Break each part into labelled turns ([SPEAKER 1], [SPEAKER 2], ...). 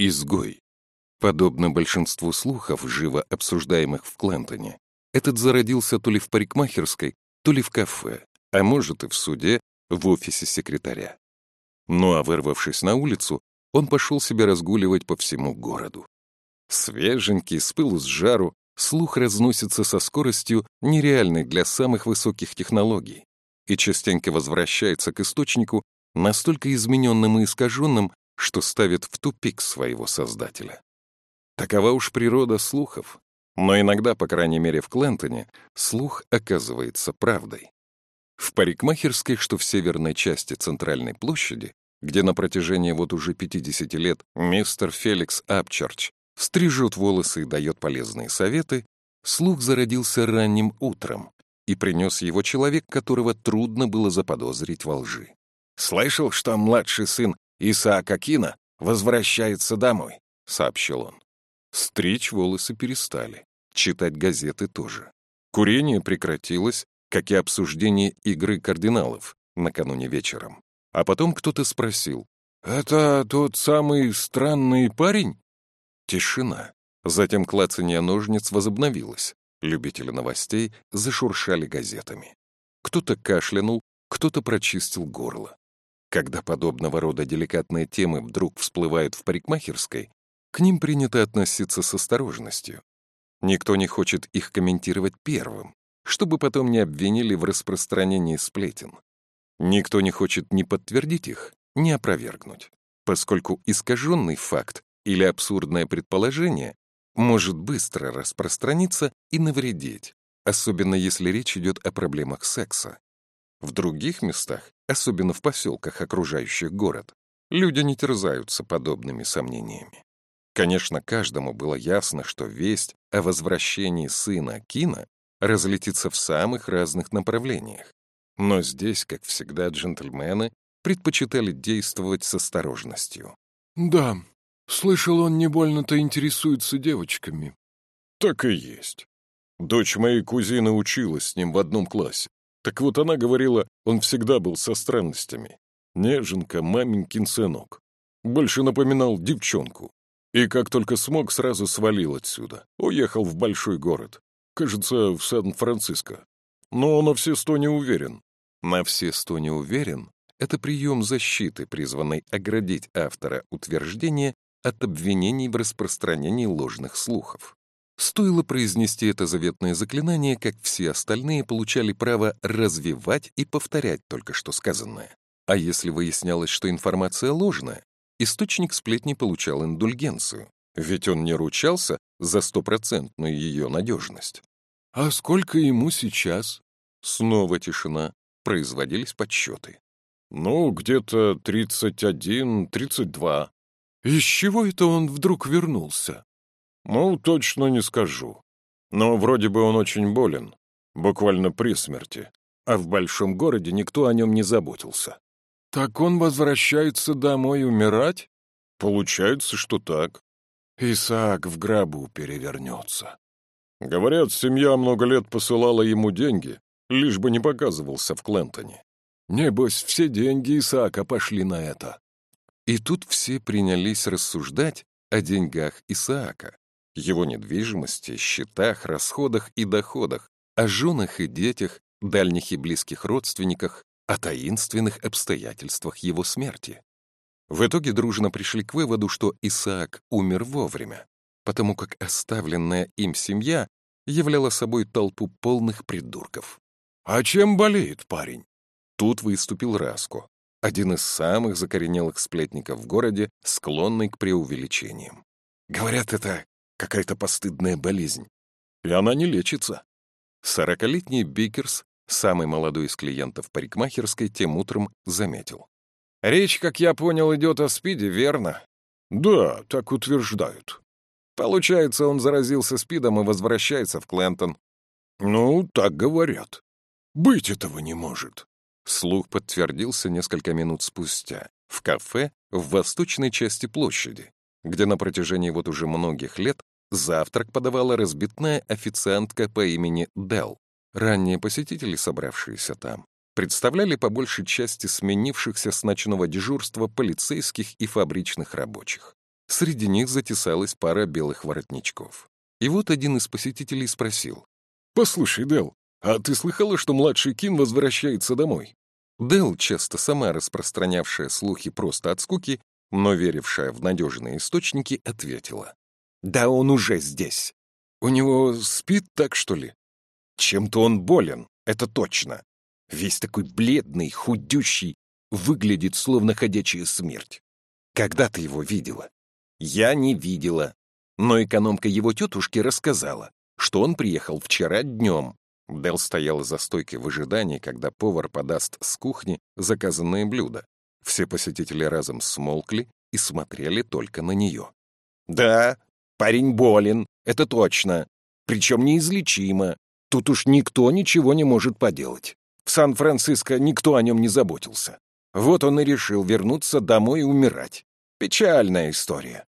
[SPEAKER 1] Изгой. Подобно большинству слухов, живо обсуждаемых в Клентоне, этот зародился то ли в парикмахерской, то ли в кафе, а может и в суде, в офисе секретаря. Ну а вырвавшись на улицу, он пошел себе разгуливать по всему городу. Свеженький, с пылу с жару, слух разносится со скоростью, нереальной для самых высоких технологий, и частенько возвращается к источнику, настолько измененным и искаженным, что ставит в тупик своего создателя. Такова уж природа слухов. Но иногда, по крайней мере в Клентоне, слух оказывается правдой. В парикмахерской, что в северной части Центральной площади, где на протяжении вот уже 50 лет мистер Феликс Апчарч стрижет волосы и дает полезные советы, слух зародился ранним утром и принес его человек, которого трудно было заподозрить во лжи. «Слышал, что младший сын Исаака Кина возвращается домой», — сообщил он. Стричь волосы перестали, читать газеты тоже. Курение прекратилось, как и обсуждение игры кардиналов накануне вечером. А потом кто-то спросил, «Это тот самый странный парень?» Тишина. Затем клацанье ножниц возобновилось. Любители новостей зашуршали газетами. Кто-то кашлянул, кто-то прочистил горло. Когда подобного рода деликатные темы вдруг всплывают в парикмахерской, к ним принято относиться с осторожностью. Никто не хочет их комментировать первым, чтобы потом не обвинили в распространении сплетен. Никто не хочет ни подтвердить их, ни опровергнуть, поскольку искаженный факт или абсурдное предположение может быстро распространиться и навредить, особенно если речь идет о проблемах секса. В других местах, особенно в поселках, окружающих город, люди не терзаются подобными сомнениями. Конечно, каждому было ясно, что весть о возвращении сына Кина разлетится в самых разных направлениях. Но здесь, как всегда, джентльмены предпочитали действовать с осторожностью.
[SPEAKER 2] «Да, слышал, он не больно-то интересуется девочками».
[SPEAKER 3] «Так и есть. Дочь моей кузины училась с ним в одном классе. Так вот она говорила, он всегда был со странностями. Неженка, маменькин сынок. Больше напоминал девчонку. И как только смог, сразу свалил отсюда. Уехал в большой город. Кажется, в Сан-Франциско. Но на все сто не уверен.
[SPEAKER 1] На все сто не уверен — это прием защиты, призванный оградить автора утверждения от обвинений в распространении ложных слухов. Стоило произнести это заветное заклинание, как все остальные получали право развивать и повторять только что сказанное. А если выяснялось, что информация ложная, источник сплетни получал индульгенцию, ведь он не ручался за стопроцентную ее надежность.
[SPEAKER 2] «А сколько ему сейчас?»
[SPEAKER 1] Снова тишина, производились подсчеты.
[SPEAKER 3] «Ну, где-то тридцать один, тридцать два».
[SPEAKER 2] «Из чего это он вдруг вернулся?»
[SPEAKER 3] «Ну, точно не скажу. Но вроде бы он очень болен, буквально при смерти, а в большом городе никто о нем не заботился.
[SPEAKER 2] «Так он возвращается домой умирать?»
[SPEAKER 3] «Получается, что так».
[SPEAKER 2] Исаак в гробу перевернется.
[SPEAKER 3] Говорят, семья много лет посылала ему деньги, лишь бы не показывался в Клентоне.
[SPEAKER 2] Небось, все деньги Исаака пошли на это.
[SPEAKER 1] И тут все принялись рассуждать о деньгах Исаака, его недвижимости, счетах, расходах и доходах, о женах и детях, дальних и близких родственниках, о таинственных обстоятельствах его смерти. В итоге дружно пришли к выводу, что Исаак умер вовремя, потому как оставленная им семья являла собой толпу полных придурков.
[SPEAKER 2] «А чем болеет парень?»
[SPEAKER 1] Тут выступил Раско, один из самых закоренелых сплетников в городе, склонный к преувеличениям. Говорят, это какая-то постыдная болезнь, и она не лечится. Сорокалетний Бикерс Самый молодой из клиентов парикмахерской тем утром заметил.
[SPEAKER 4] «Речь, как я понял, идет о СПИДе, верно?»
[SPEAKER 3] «Да, так утверждают».
[SPEAKER 4] «Получается, он заразился СПИДом и возвращается в Клентон».
[SPEAKER 3] «Ну, так говорят. Быть этого не может».
[SPEAKER 1] Слух подтвердился несколько минут спустя в кафе в восточной части площади, где на протяжении вот уже многих лет завтрак подавала разбитная официантка по имени Делл. Ранние посетители, собравшиеся там, представляли по большей части сменившихся с ночного дежурства полицейских и фабричных рабочих. Среди них затесалась пара белых воротничков. И вот один из посетителей спросил.
[SPEAKER 3] «Послушай, Дел, а ты слыхала, что младший Кин возвращается домой?»
[SPEAKER 1] Дел, часто сама распространявшая слухи просто от скуки, но верившая в надежные источники, ответила. «Да он уже здесь.
[SPEAKER 3] У него спит так, что ли?»
[SPEAKER 1] «Чем-то он болен, это точно. Весь такой бледный, худющий, выглядит словно ходячая смерть. Когда ты его видела?» «Я не видела. Но экономка его тетушки рассказала, что он приехал вчера днем». Дел стояла за стойкой в ожидании, когда повар подаст с кухни заказанные блюда. Все посетители разом смолкли и смотрели только на нее. «Да, парень болен, это точно. Причем неизлечимо. Тут уж никто ничего не может поделать. В Сан-Франциско никто о нем не заботился. Вот он и решил вернуться домой и умирать. Печальная история.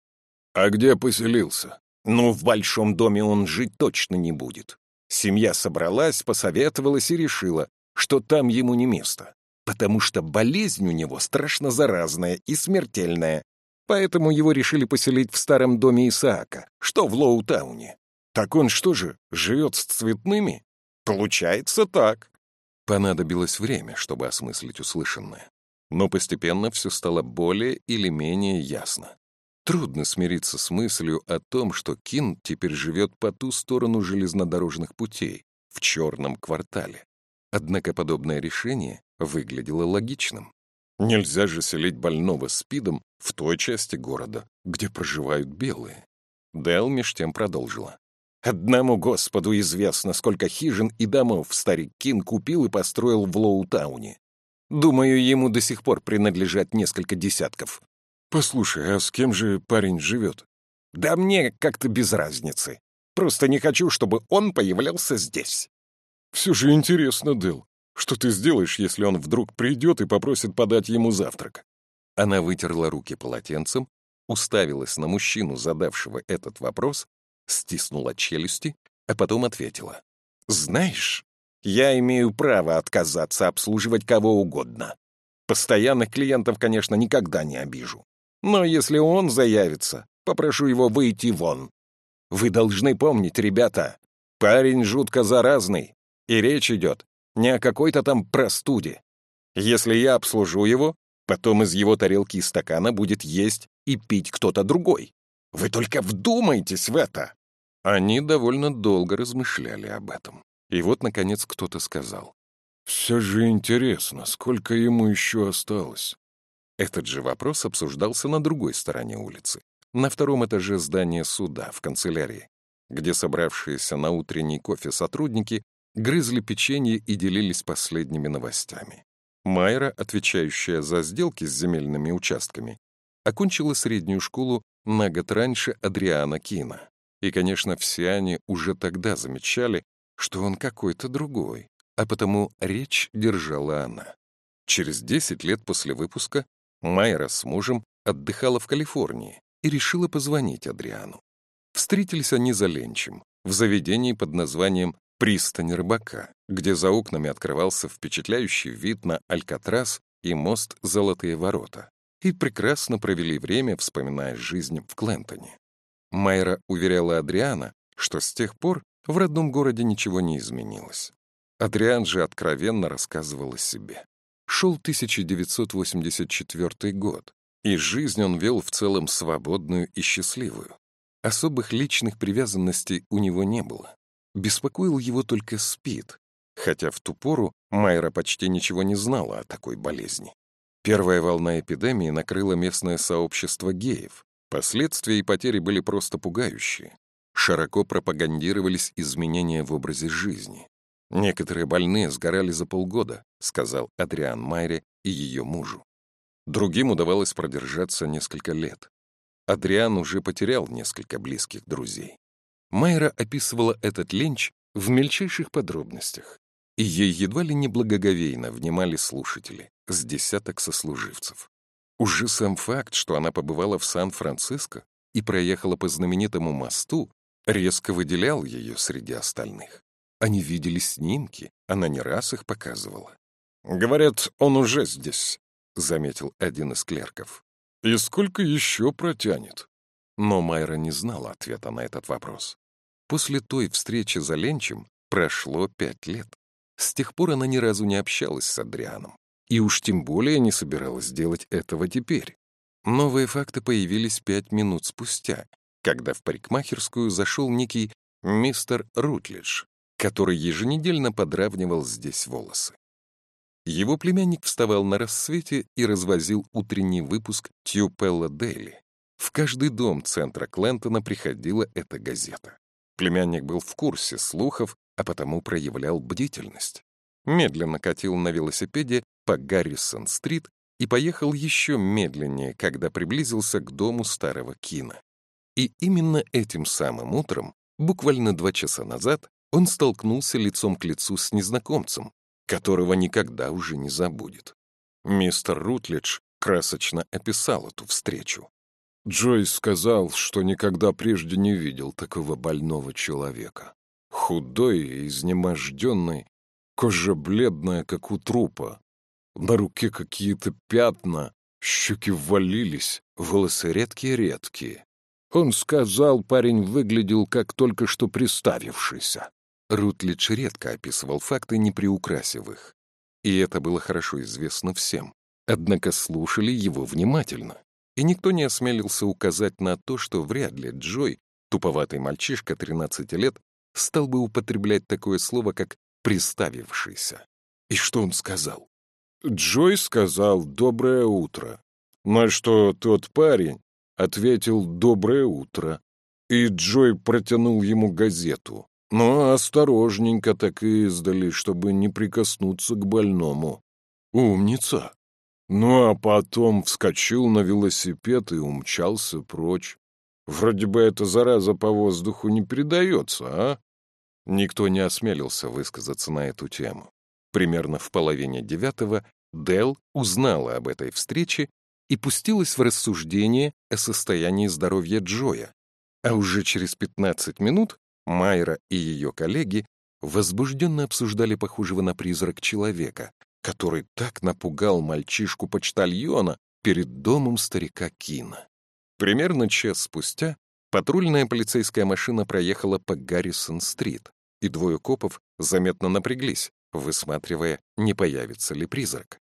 [SPEAKER 3] А где поселился?
[SPEAKER 1] Ну, в большом доме он жить точно не будет. Семья собралась, посоветовалась и решила, что там ему не место, потому что болезнь у него страшно заразная и смертельная. Поэтому его решили поселить в старом доме Исаака, что в Лоутауне. Так он что же, живет с цветными? Получается так. Понадобилось время, чтобы осмыслить услышанное. Но постепенно все стало более или менее ясно. Трудно смириться с мыслью о том, что Кин теперь живет по ту сторону железнодорожных путей, в черном квартале. Однако подобное решение выглядело логичным. Нельзя же селить больного спидом в той части города, где проживают белые. Дэл меж тем продолжила. Одному Господу известно, сколько хижин и домов старик Кин купил и построил в Лоутауне. Думаю, ему до сих пор принадлежат несколько десятков.
[SPEAKER 3] «Послушай, а с кем же парень живет?»
[SPEAKER 1] «Да мне как-то без разницы. Просто не хочу, чтобы он появлялся здесь».
[SPEAKER 3] «Все же интересно, Дэл. Что ты сделаешь, если он вдруг придет и попросит подать ему завтрак?»
[SPEAKER 1] Она вытерла руки полотенцем, уставилась на мужчину, задавшего этот вопрос, стиснула челюсти, а потом ответила. «Знаешь, я имею право отказаться обслуживать кого угодно. Постоянных клиентов, конечно, никогда не обижу. Но если он заявится, попрошу его выйти вон. Вы должны помнить, ребята, парень жутко заразный, и речь идет не о какой-то там простуде. Если я обслужу его, потом из его тарелки и стакана будет есть и пить кто-то другой. Вы только вдумайтесь в это!» Они довольно долго размышляли об этом. И вот, наконец, кто-то сказал.
[SPEAKER 3] «Все же интересно, сколько ему еще осталось?»
[SPEAKER 1] Этот же вопрос обсуждался на другой стороне улицы, на втором этаже здания суда, в канцелярии, где собравшиеся на утренний кофе сотрудники грызли печенье и делились последними новостями. Майра, отвечающая за сделки с земельными участками, окончила среднюю школу на год раньше Адриана Кина. И, конечно, все они уже тогда замечали, что он какой-то другой, а потому речь держала она. Через 10 лет после выпуска Майра с мужем отдыхала в Калифорнии и решила позвонить Адриану. Встретились они за ленчем, в заведении под названием «Пристань рыбака», где за окнами открывался впечатляющий вид на Алькатрас и мост Золотые ворота, и прекрасно провели время, вспоминая жизнь в Клентоне. Майра уверяла Адриана, что с тех пор в родном городе ничего не изменилось. Адриан же откровенно рассказывал о себе. Шел 1984 год, и жизнь он вел в целом свободную и счастливую. Особых личных привязанностей у него не было. Беспокоил его только СПИД, хотя в ту пору Майра почти ничего не знала о такой болезни. Первая волна эпидемии накрыла местное сообщество геев. Последствия и потери были просто пугающие. Широко пропагандировались изменения в образе жизни. Некоторые больные сгорали за полгода, сказал Адриан Майре и ее мужу. Другим удавалось продержаться несколько лет. Адриан уже потерял несколько близких друзей. Майра описывала этот ленч в мельчайших подробностях, и ей едва ли не благоговейно внимали слушатели, с десяток сослуживцев. Уже сам факт, что она побывала в Сан-Франциско и проехала по знаменитому мосту, резко выделял ее среди остальных. Они видели снимки, она не раз их показывала. «Говорят, он уже здесь», — заметил один из клерков.
[SPEAKER 3] «И сколько еще протянет?»
[SPEAKER 1] Но Майра не знала ответа на этот вопрос. После той встречи за Ленчем прошло пять лет. С тех пор она ни разу не общалась с Адрианом. И уж тем более не собиралась делать этого теперь. Новые факты появились пять минут спустя, когда в парикмахерскую зашел некий мистер Рутлидж, который еженедельно подравнивал здесь волосы. Его племянник вставал на рассвете и развозил утренний выпуск Тьюпелла Дейли. В каждый дом центра Клентона приходила эта газета. Племянник был в курсе слухов, а потому проявлял бдительность. Медленно катил на велосипеде по Гаррисон-стрит и поехал еще медленнее, когда приблизился к дому старого Кина. И именно этим самым утром, буквально два часа назад, он столкнулся лицом к лицу с незнакомцем, которого никогда уже не забудет. Мистер Рутлидж красочно описал эту встречу.
[SPEAKER 2] Джойс сказал, что никогда прежде не видел такого больного человека. Худой и изнеможденный, кожа бледная, как у трупа. На руке какие-то пятна, щеки ввалились, волосы редкие-редкие. Он сказал, парень выглядел как только что приставившийся.
[SPEAKER 1] Рутлидж редко описывал факты, не приукрасив их. И это было хорошо известно всем. Однако слушали его внимательно и никто не осмелился указать на то, что вряд ли Джой, туповатый мальчишка 13 лет, стал бы употреблять такое слово, как «приставившийся». И что он сказал?
[SPEAKER 2] Джой сказал «доброе утро», на что тот парень ответил «доброе утро», и Джой протянул ему газету, но осторожненько так и издали, чтобы не прикоснуться к больному.
[SPEAKER 1] «Умница!»
[SPEAKER 2] Ну а потом вскочил на велосипед и умчался прочь. Вроде бы эта зараза по воздуху не передается, а?
[SPEAKER 1] Никто не осмелился высказаться на эту тему. Примерно в половине девятого Дел узнала об этой встрече и пустилась в рассуждение о состоянии здоровья Джоя. А уже через 15 минут Майра и ее коллеги возбужденно обсуждали похожего на призрак человека, который так напугал мальчишку-почтальона перед домом старика Кина. Примерно час спустя патрульная полицейская машина проехала по Гаррисон-стрит, и двое копов заметно напряглись, высматривая, не появится ли призрак.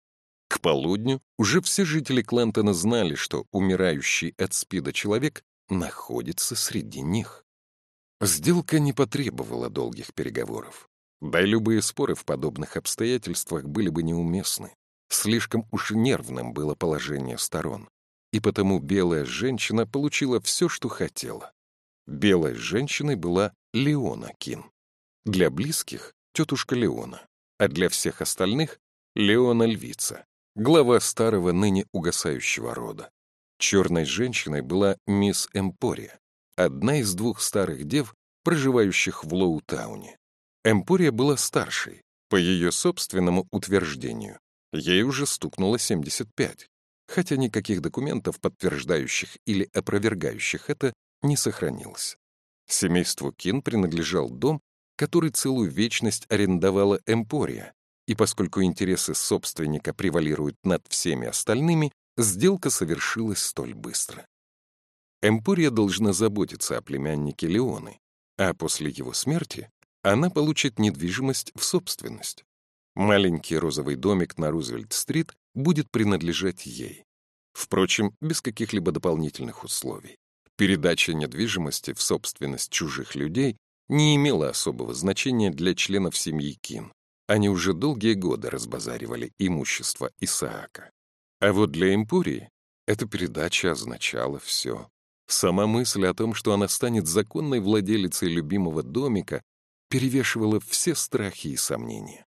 [SPEAKER 1] К полудню уже все жители Клентона знали, что умирающий от СПИДа человек находится среди них. Сделка не потребовала долгих переговоров. Да и любые споры в подобных обстоятельствах были бы неуместны. Слишком уж нервным было положение сторон. И потому белая женщина получила все, что хотела. Белой женщиной была Леона Кин. Для близких — тетушка Леона, а для всех остальных — Леона Львица, глава старого ныне угасающего рода. Черной женщиной была мисс Эмпория, одна из двух старых дев, проживающих в Лоутауне. Эмпория была старшей, по ее собственному утверждению. Ей уже стукнуло 75, хотя никаких документов, подтверждающих или опровергающих это, не сохранилось. Семейству Кин принадлежал дом, который целую вечность арендовала Эмпория, и поскольку интересы собственника превалируют над всеми остальными, сделка совершилась столь быстро. Эмпория должна заботиться о племяннике Леоны, а после его смерти она получит недвижимость в собственность. Маленький розовый домик на Рузвельт-стрит будет принадлежать ей. Впрочем, без каких-либо дополнительных условий. Передача недвижимости в собственность чужих людей не имела особого значения для членов семьи Кин. Они уже долгие годы разбазаривали имущество Исаака. А вот для Эмпурии эта передача означала все. Сама мысль о том, что она станет законной владелицей любимого домика, перевешивала все страхи и сомнения.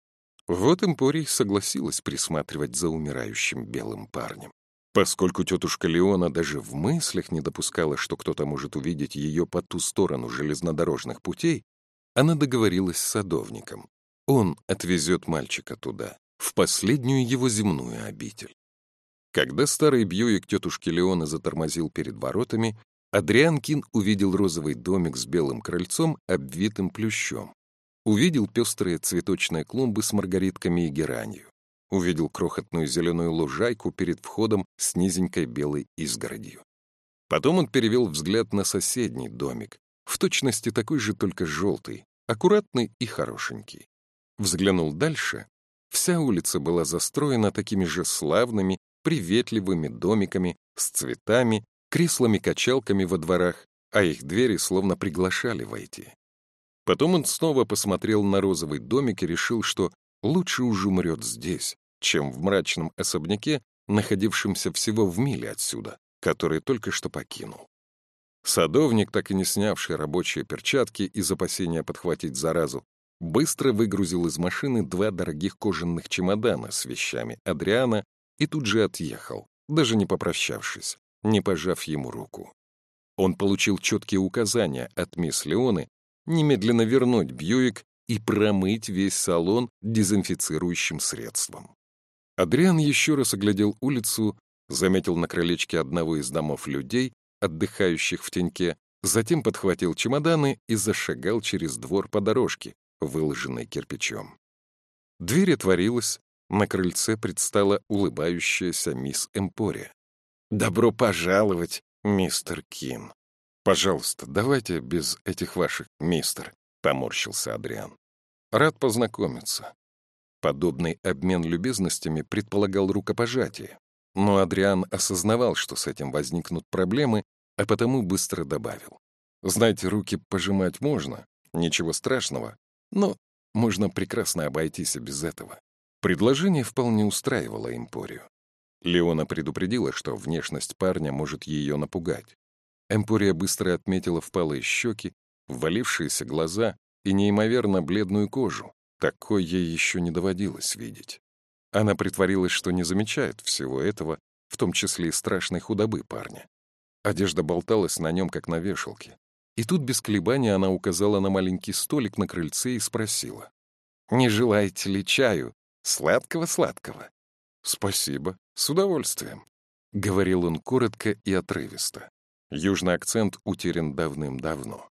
[SPEAKER 1] Вот Эмпорий согласилась присматривать за умирающим белым парнем. Поскольку тетушка Леона даже в мыслях не допускала, что кто-то может увидеть ее по ту сторону железнодорожных путей, она договорилась с садовником. Он отвезет мальчика туда, в последнюю его земную обитель. Когда старый Бьюик тетушки Леона затормозил перед воротами, Адриан Кин увидел розовый домик с белым крыльцом, обвитым плющом. Увидел пестрые цветочные клумбы с маргаритками и геранью. Увидел крохотную зеленую лужайку перед входом с низенькой белой изгородью. Потом он перевел взгляд на соседний домик, в точности такой же, только желтый, аккуратный и хорошенький. Взглянул дальше. Вся улица была застроена такими же славными, приветливыми домиками с цветами, креслами-качалками во дворах, а их двери словно приглашали войти. Потом он снова посмотрел на розовый домик и решил, что лучше уж умрет здесь, чем в мрачном особняке, находившемся всего в миле отсюда, который только что покинул. Садовник, так и не снявший рабочие перчатки из опасения подхватить заразу, быстро выгрузил из машины два дорогих кожаных чемодана с вещами Адриана и тут же отъехал, даже не попрощавшись, не пожав ему руку. Он получил четкие указания от мисс Леоны немедленно вернуть Бьюик и промыть весь салон дезинфицирующим средством. Адриан еще раз оглядел улицу, заметил на крылечке одного из домов людей, отдыхающих в теньке, затем подхватил чемоданы и зашагал через двор по дорожке, выложенной кирпичом. Дверь отворилась, на крыльце предстала улыбающаяся мисс Эмпория. «Добро пожаловать, мистер Кин!» «Пожалуйста, давайте без этих ваших мистер», — поморщился Адриан. «Рад познакомиться». Подобный обмен любезностями предполагал рукопожатие, но Адриан осознавал, что с этим возникнут проблемы, а потому быстро добавил. «Знаете, руки пожимать можно, ничего страшного, но можно прекрасно обойтись и без этого». Предложение вполне устраивало Эмпорию. Леона предупредила, что внешность парня может ее напугать. Эмпория быстро отметила впалые щеки, ввалившиеся глаза и неимоверно бледную кожу. Такой ей еще не доводилось видеть. Она притворилась, что не замечает всего этого, в том числе и страшной худобы парня. Одежда болталась на нем, как на вешалке. И тут без колебания она указала на маленький столик на крыльце и спросила. «Не желаете ли чаю? Сладкого-сладкого?» «Спасибо, с удовольствием», — говорил он коротко и отрывисто. Южный акцент утерян давным-давно.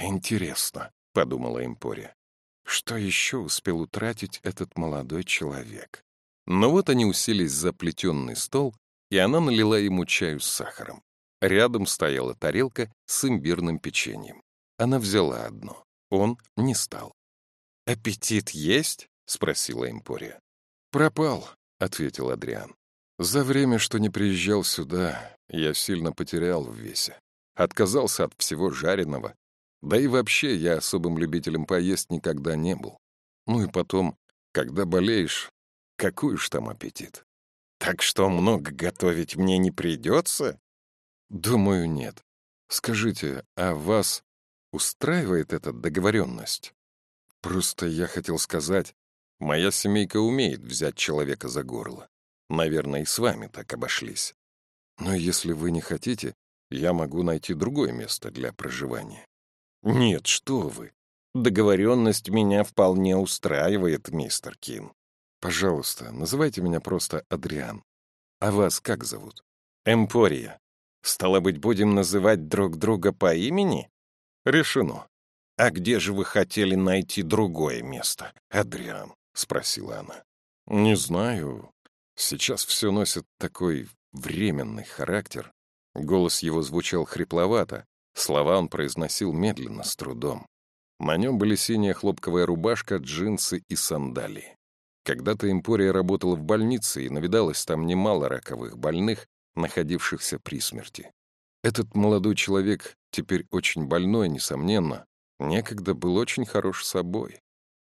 [SPEAKER 1] «Интересно», — подумала Эмпория, — «что еще успел утратить этот молодой человек?» Но вот они уселись за плетенный стол, и она налила ему чаю с сахаром. Рядом стояла тарелка с имбирным печеньем. Она взяла одно. Он не стал. «Аппетит есть?» — спросила Эмпория. «Пропал», — ответил Адриан. «За время, что не приезжал сюда, я сильно потерял в весе. Отказался от всего жареного. Да и вообще я особым любителем поесть никогда не был. Ну и потом, когда болеешь, какой уж там аппетит. Так что много готовить мне не придется? Думаю, нет. Скажите, а вас устраивает эта договоренность? Просто я хотел сказать, моя семейка умеет взять человека за горло. Наверное, и с вами так обошлись. Но если вы не хотите, я могу найти другое место для проживания. Нет, что вы. Договоренность меня вполне устраивает, мистер Кин. Пожалуйста, называйте меня просто Адриан. А вас как зовут? Эмпория. Стало быть, будем называть друг друга по имени? Решено. А где же вы хотели найти другое место, Адриан? Спросила она. Не знаю. Сейчас все носит такой временный характер. Голос его звучал хрипловато, слова он произносил медленно, с трудом. На нем были синяя хлопковая рубашка, джинсы и сандалии. Когда-то Эмпория работала в больнице и навидалось там немало раковых больных, находившихся при смерти. Этот молодой человек, теперь очень больной, несомненно, некогда был очень хорош собой.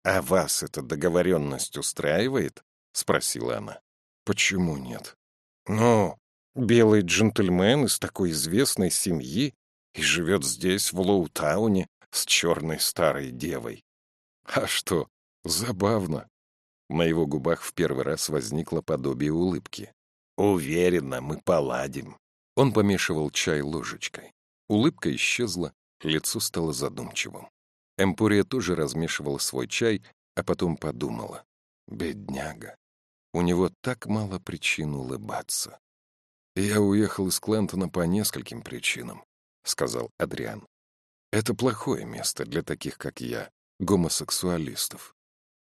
[SPEAKER 1] «А вас эта договоренность устраивает?» — спросила она. «Почему нет?» «Ну, белый джентльмен из такой известной семьи и живет здесь, в Лоутауне, с черной старой девой. А что, забавно. На его губах в первый раз возникло подобие улыбки. «Уверенно, мы поладим». Он помешивал чай ложечкой. Улыбка исчезла, лицо стало задумчивым. Эмпория тоже размешивала свой чай, а потом подумала. «Бедняга, у него так мало причин улыбаться». «Я уехал из Клентона по нескольким причинам», — сказал Адриан. «Это плохое место для таких, как я, гомосексуалистов,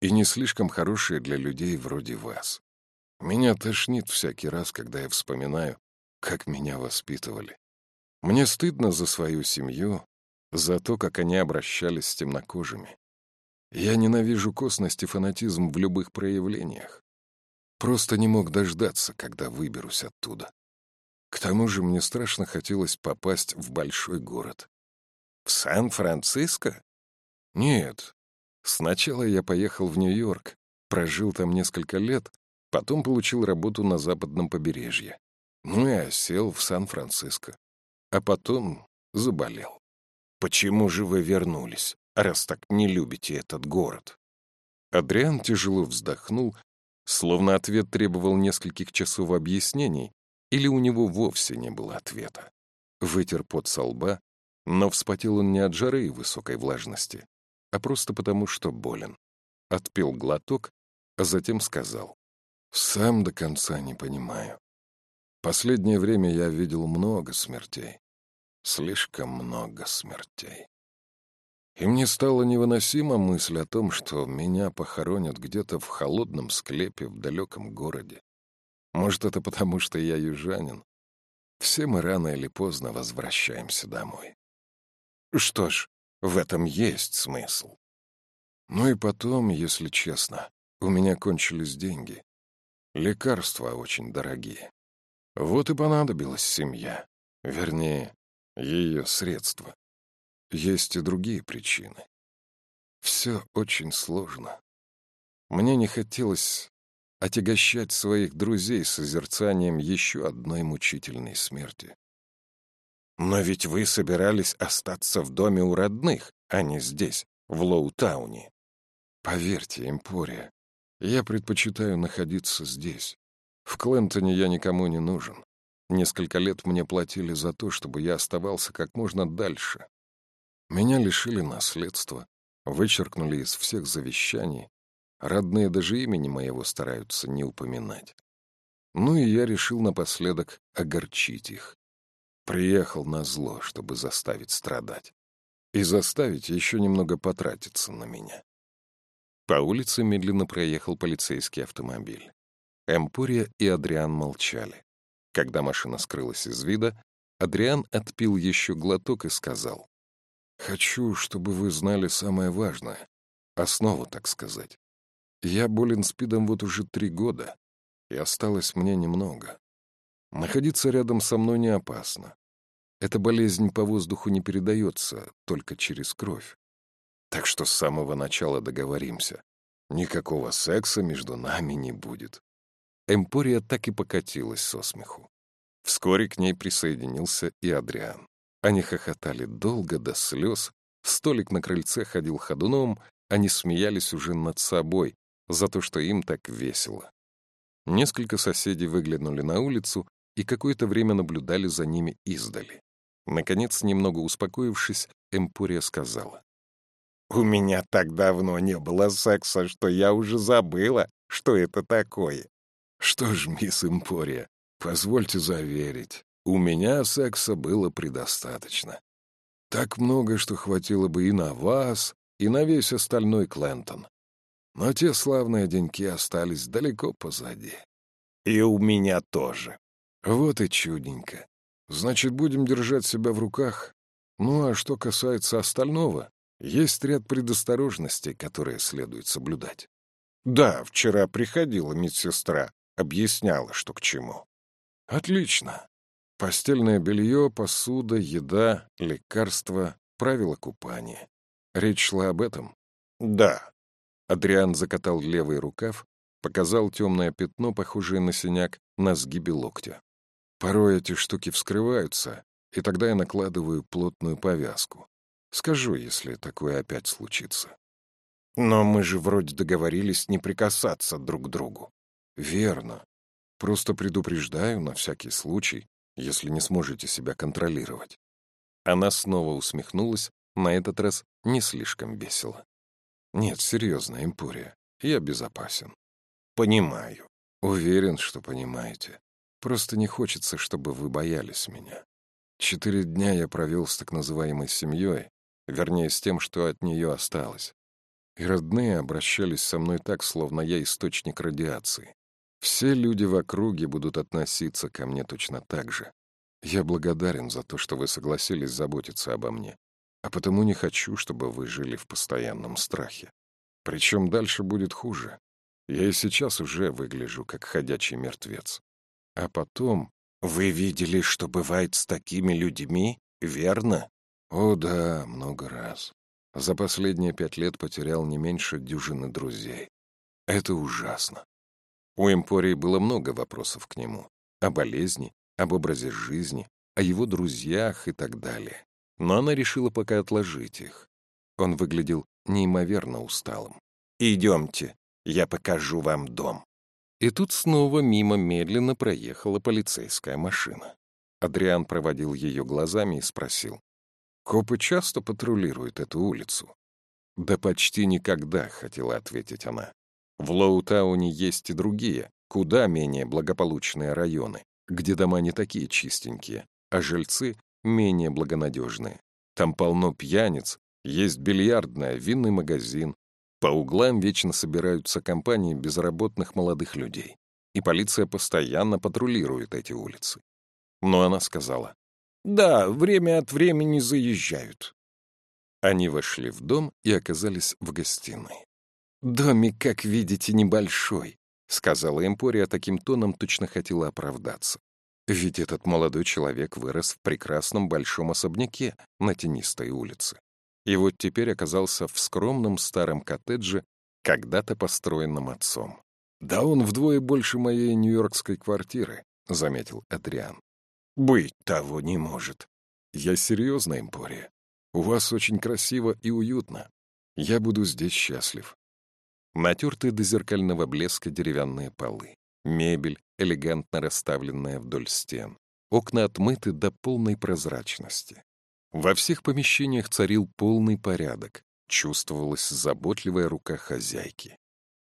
[SPEAKER 1] и не слишком хорошее для людей вроде вас. Меня тошнит всякий раз, когда я вспоминаю, как меня воспитывали.
[SPEAKER 2] Мне стыдно за свою семью, за то, как они обращались с темнокожими. Я ненавижу косность и фанатизм в любых проявлениях. Просто не мог дождаться, когда выберусь оттуда. К тому же мне страшно хотелось попасть в большой город.
[SPEAKER 1] В Сан-Франциско?
[SPEAKER 2] Нет. Сначала я поехал в Нью-Йорк, прожил там несколько лет, потом получил работу на западном побережье. Ну и осел в Сан-Франциско. А потом заболел.
[SPEAKER 1] Почему же вы вернулись, раз так не любите этот город?
[SPEAKER 2] Адриан тяжело вздохнул, словно ответ требовал нескольких часов объяснений, или у него вовсе не было ответа. Вытер пот со лба, но вспотел он не от жары и высокой влажности, а просто потому, что болен. Отпил глоток, а затем сказал. «Сам до конца не понимаю. Последнее время я видел много смертей. Слишком много смертей. И мне стала невыносима мысль о том, что меня похоронят где-то в холодном склепе в далеком городе. Может, это потому, что я южанин? Все мы рано или поздно возвращаемся домой.
[SPEAKER 1] Что ж, в этом есть смысл.
[SPEAKER 2] Ну и потом, если честно, у меня кончились деньги. Лекарства очень дорогие. Вот и понадобилась семья. Вернее, ее средства. Есть и другие причины. Все очень сложно. Мне не хотелось отягощать своих друзей созерцанием еще одной мучительной смерти.
[SPEAKER 1] Но ведь вы собирались остаться в доме у родных, а не здесь, в Лоутауне.
[SPEAKER 2] Поверьте, Эмпория, я предпочитаю находиться здесь. В Клентоне я никому не нужен. Несколько лет мне платили за то, чтобы я оставался как можно дальше. Меня лишили наследства, вычеркнули из всех завещаний, Родные даже имени моего стараются не упоминать. Ну и я решил напоследок огорчить их. Приехал на зло, чтобы заставить страдать. И заставить еще немного потратиться на меня. По улице медленно проехал полицейский автомобиль. Эмпория и Адриан молчали. Когда машина скрылась из вида, Адриан отпил еще глоток и сказал. «Хочу, чтобы вы знали самое важное. Основу, так сказать. Я болен спидом вот уже три года, и осталось мне немного. Находиться рядом со мной не опасно. Эта болезнь по воздуху не передается, только через кровь. Так что с самого начала договоримся. Никакого секса между нами не будет. Эмпория так и покатилась со смеху. Вскоре к ней присоединился и Адриан. Они хохотали долго до слез, столик на крыльце ходил ходуном, они смеялись уже над собой, за то, что им так весело. Несколько соседей выглянули на улицу и какое-то время наблюдали за ними издали. Наконец, немного успокоившись, Эмпория сказала.
[SPEAKER 1] «У меня так давно не было секса, что я уже забыла, что это такое».
[SPEAKER 2] «Что ж, мисс Эмпория, позвольте заверить, у меня секса было предостаточно. Так много, что хватило бы и на вас, и на весь остальной Клентон. Но те славные деньки остались далеко позади.
[SPEAKER 1] И у меня тоже.
[SPEAKER 2] Вот и чудненько. Значит, будем держать себя в руках. Ну а что касается остального, есть ряд предосторожностей, которые следует соблюдать.
[SPEAKER 1] Да, вчера приходила медсестра, объясняла, что к чему.
[SPEAKER 2] Отлично. Постельное белье, посуда, еда, лекарства, правила купания. Речь шла об этом?
[SPEAKER 1] Да.
[SPEAKER 2] Адриан закатал левый рукав, показал темное пятно, похожее на синяк, на сгибе локтя. Порой эти штуки вскрываются, и тогда я накладываю плотную повязку. Скажу, если такое опять случится.
[SPEAKER 1] Но мы же вроде договорились не прикасаться друг к другу.
[SPEAKER 2] Верно. Просто предупреждаю на всякий случай, если не сможете себя контролировать. Она снова усмехнулась, на этот раз не слишком весело. Нет, серьезно, Эмпурия, я безопасен.
[SPEAKER 1] Понимаю.
[SPEAKER 2] Уверен, что понимаете. Просто не хочется, чтобы вы боялись меня. Четыре дня я провел с так называемой семьей, вернее, с тем, что от нее осталось. И родные обращались со мной так, словно я источник радиации. Все люди в округе будут относиться ко мне точно так же. Я благодарен за то, что вы согласились заботиться обо мне, а потому не хочу, чтобы вы жили в постоянном страхе. Причем дальше будет хуже. Я и сейчас уже выгляжу, как ходячий мертвец. А потом...
[SPEAKER 1] Вы видели, что бывает с такими людьми, верно?
[SPEAKER 2] О да, много раз. За последние пять лет потерял не меньше дюжины друзей. Это ужасно. У Эмпории было много вопросов к нему. О болезни, об образе жизни, о его друзьях и так далее. Но она решила пока отложить их. Он выглядел неимоверно усталым.
[SPEAKER 1] «Идемте, я покажу вам дом».
[SPEAKER 2] И тут снова мимо медленно проехала полицейская машина. Адриан проводил ее глазами и спросил. «Копы часто патрулируют эту улицу?» «Да почти никогда», — хотела ответить она. «В Лоутауне есть и другие, куда менее благополучные районы, где дома не такие чистенькие, а жильцы менее благонадежные. Там полно пьяниц, есть бильярдная, винный магазин, по углам вечно собираются компании безработных молодых людей, и полиция постоянно патрулирует эти улицы. Но она сказала, «Да, время от времени заезжают». Они вошли в дом и оказались в гостиной. «Домик, как видите, небольшой», — сказала Эмпория таким тоном, точно хотела оправдаться. Ведь этот молодой человек вырос в прекрасном большом особняке на тенистой улице и вот теперь оказался в скромном старом коттедже, когда-то построенном отцом. «Да он вдвое больше моей нью-йоркской квартиры», — заметил Адриан.
[SPEAKER 1] «Быть того не может».
[SPEAKER 2] «Я серьезно, Эмпория. У вас очень красиво и уютно. Я буду здесь счастлив». Натертые до зеркального блеска деревянные полы, мебель, элегантно расставленная вдоль стен, окна отмыты до полной прозрачности. Во всех помещениях царил полный порядок, чувствовалась заботливая рука хозяйки.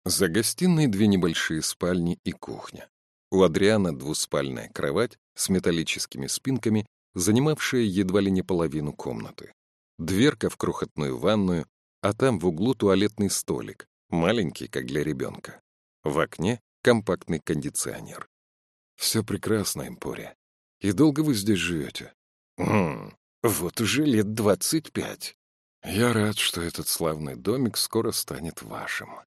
[SPEAKER 2] За гостиной две небольшие спальни и кухня. У Адриана двуспальная кровать с металлическими спинками, занимавшая едва ли не половину комнаты. Дверка в крохотную ванную, а там в углу туалетный столик, маленький, как для ребенка. В окне компактный кондиционер. Все прекрасно, Эмпория. И долго вы здесь живете?
[SPEAKER 1] Хм, вот уже лет двадцать пять.
[SPEAKER 2] Я рад, что этот славный домик скоро станет вашим.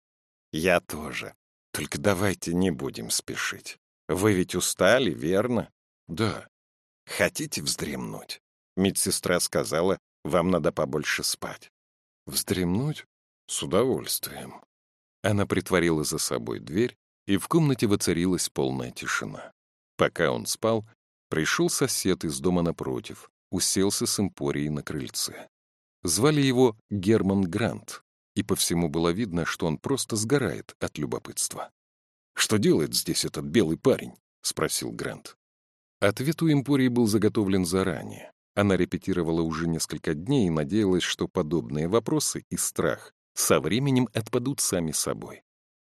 [SPEAKER 1] Я тоже. Только давайте не будем спешить. Вы ведь устали, верно?
[SPEAKER 2] Да.
[SPEAKER 1] Хотите вздремнуть? Медсестра сказала, вам надо побольше спать.
[SPEAKER 2] Вздремнуть? С удовольствием. Она притворила за собой дверь, и в комнате воцарилась полная тишина. Пока он спал, пришел сосед из дома напротив, уселся с импорией на крыльце. Звали его Герман Грант, и по всему было видно, что он просто сгорает от любопытства. «Что делает здесь этот белый парень?» — спросил Грант. Ответ у Импории был заготовлен заранее. Она репетировала уже несколько дней и надеялась, что подобные вопросы и страх со временем отпадут сами собой.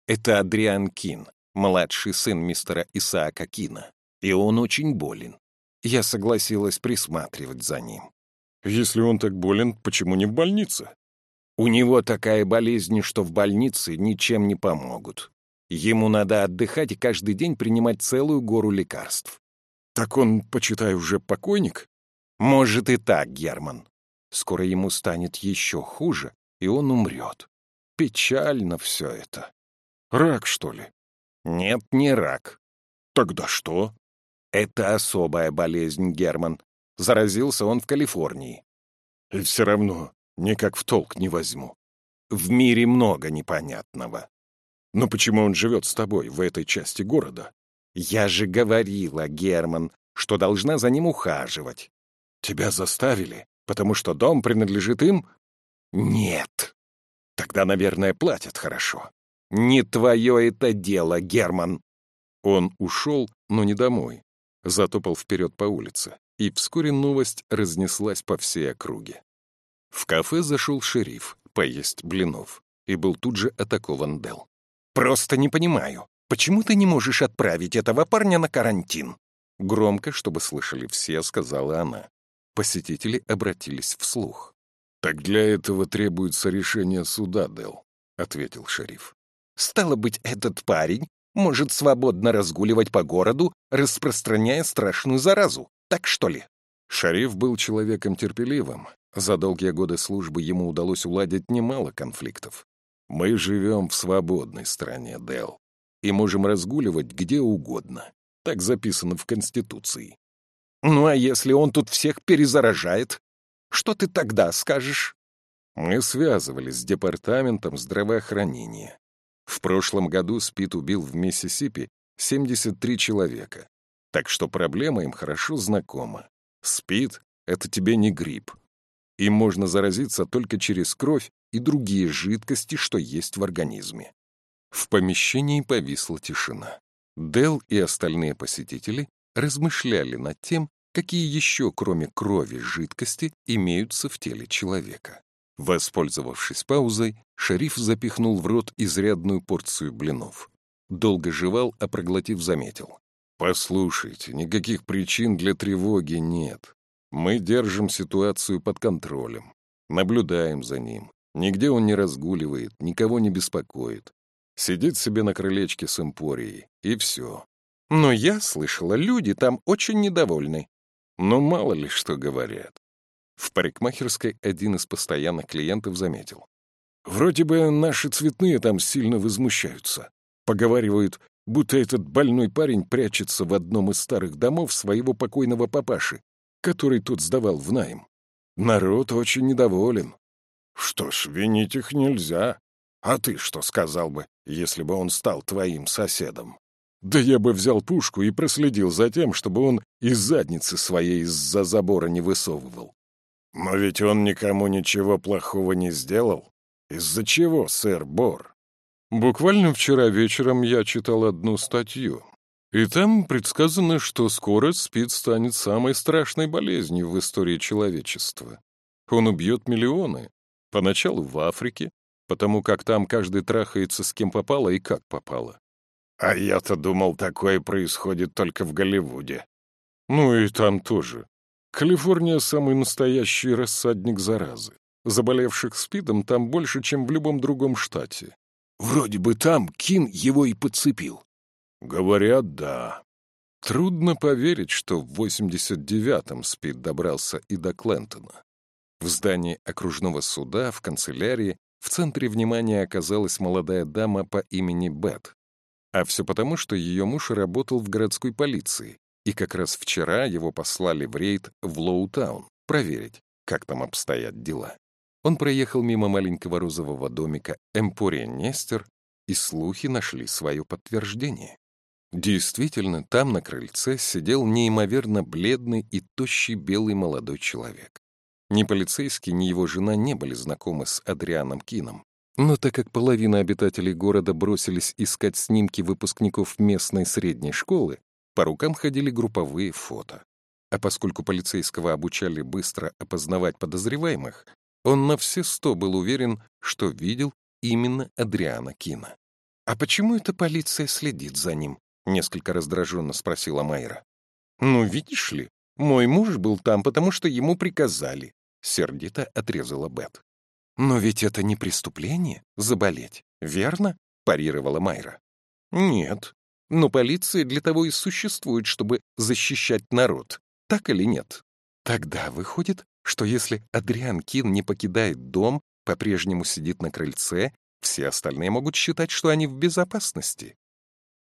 [SPEAKER 1] «Это Адриан Кин, младший сын мистера Исаака Кина, и он очень болен. Я согласилась присматривать за ним.
[SPEAKER 3] Если он так болен, почему не в больнице?
[SPEAKER 1] У него такая болезнь, что в больнице ничем не помогут. Ему надо отдыхать и каждый день принимать целую гору лекарств.
[SPEAKER 3] Так он, почитай, уже покойник?
[SPEAKER 1] Может и так, Герман. Скоро ему станет еще хуже, и он умрет. Печально все это.
[SPEAKER 3] Рак, что ли?
[SPEAKER 1] Нет, не рак.
[SPEAKER 3] Тогда что?
[SPEAKER 1] Это особая болезнь, Герман. Заразился он в Калифорнии.
[SPEAKER 3] И все равно никак в толк не возьму.
[SPEAKER 1] В мире много непонятного.
[SPEAKER 3] Но почему он живет с тобой в этой части города?
[SPEAKER 1] Я же говорила, Герман, что должна за ним ухаживать.
[SPEAKER 3] Тебя заставили, потому что дом принадлежит им?
[SPEAKER 1] Нет.
[SPEAKER 3] Тогда, наверное, платят хорошо.
[SPEAKER 1] Не твое это дело, Герман.
[SPEAKER 2] Он ушел, но не домой, затопал вперед по улице, и вскоре новость разнеслась по всей округе. В кафе зашел шериф поесть блинов, и был тут же атакован Дел.
[SPEAKER 1] «Просто не понимаю, почему ты не можешь отправить этого парня на карантин?»
[SPEAKER 2] Громко, чтобы слышали все, сказала она. Посетители обратились вслух. «Так для этого требуется решение суда, Дел», — ответил шериф.
[SPEAKER 1] «Стало быть, этот парень может свободно разгуливать по городу, распространяя страшную заразу.
[SPEAKER 4] Так что ли?»
[SPEAKER 1] Шариф был человеком терпеливым. За долгие годы службы ему удалось уладить немало конфликтов. Мы живем в свободной стране, Дел, и можем разгуливать где угодно. Так записано в Конституции.
[SPEAKER 4] Ну а если он тут всех перезаражает? Что ты тогда скажешь?
[SPEAKER 1] Мы связывались с департаментом здравоохранения. В прошлом году СПИД убил в Миссисипи 73 человека. Так что проблема им хорошо знакома. СПИД — это тебе не грипп. Им можно заразиться только через кровь и другие жидкости, что есть в организме. В помещении повисла тишина. Дел и остальные посетители размышляли над тем, какие еще, кроме крови, жидкости имеются в теле человека. Воспользовавшись паузой, шериф запихнул в рот изрядную порцию блинов. Долго жевал, а проглотив, заметил. «Послушайте, никаких причин для тревоги нет. Мы держим ситуацию под контролем, наблюдаем за ним. Нигде он не разгуливает, никого не беспокоит. Сидит себе на крылечке с эмпорией, и все.
[SPEAKER 4] Но я слышала, люди там очень недовольны.
[SPEAKER 1] Но мало ли что говорят. В парикмахерской один из постоянных клиентов заметил. Вроде бы наши цветные там сильно возмущаются. Поговаривают, будто этот больной парень прячется в одном из старых домов своего покойного папаши, который тут сдавал в найм. Народ очень недоволен.
[SPEAKER 3] Что ж, винить их нельзя. А ты что сказал бы, если бы он стал твоим соседом?
[SPEAKER 1] Да я бы взял пушку и проследил за тем, чтобы он из задницы своей из-за забора не высовывал.
[SPEAKER 3] Но ведь он никому ничего плохого не сделал. Из-за чего, сэр Бор?
[SPEAKER 2] Буквально вчера вечером я читал одну статью. И там предсказано, что скоро СПИД станет самой страшной болезнью в истории человечества. Он убьет миллионы. Поначалу в Африке, потому как там каждый трахается с кем попало и как попало.
[SPEAKER 3] А я-то думал, такое происходит только в Голливуде.
[SPEAKER 2] Ну и там тоже. Калифорния — самый настоящий рассадник заразы. Заболевших СПИДом там больше, чем в любом другом штате.
[SPEAKER 4] Вроде бы там Кин его и подцепил.
[SPEAKER 3] Говорят, да.
[SPEAKER 2] Трудно поверить, что в 89-м СПИД добрался и до Клентона. В здании окружного суда, в канцелярии, в центре внимания оказалась молодая дама по имени Бет. А все потому, что ее муж работал в городской полиции, и как раз вчера его послали в рейд в Лоутаун проверить, как там обстоят дела. Он проехал мимо маленького розового домика Эмпория Нестер, и слухи нашли свое подтверждение. Действительно, там на крыльце сидел неимоверно бледный и тощий белый молодой человек. Ни полицейский, ни его жена не были знакомы с Адрианом Кином, но так как половина обитателей города бросились искать снимки выпускников местной средней школы, по рукам ходили групповые фото. А поскольку полицейского обучали быстро опознавать подозреваемых, он на все сто был уверен, что видел именно Адриана Кина. «А почему эта полиция следит за ним?» — несколько раздраженно спросила Майра. «Ну, видишь ли, мой муж был там, потому что ему приказали», — сердито отрезала Бет. «Но ведь это не преступление — заболеть, верно?» — парировала Майра. «Нет. Но полиция для того и существует, чтобы защищать народ. Так или нет?» «Тогда выходит, что если Адриан Кин не покидает дом, по-прежнему сидит на крыльце, все остальные могут считать, что они в безопасности.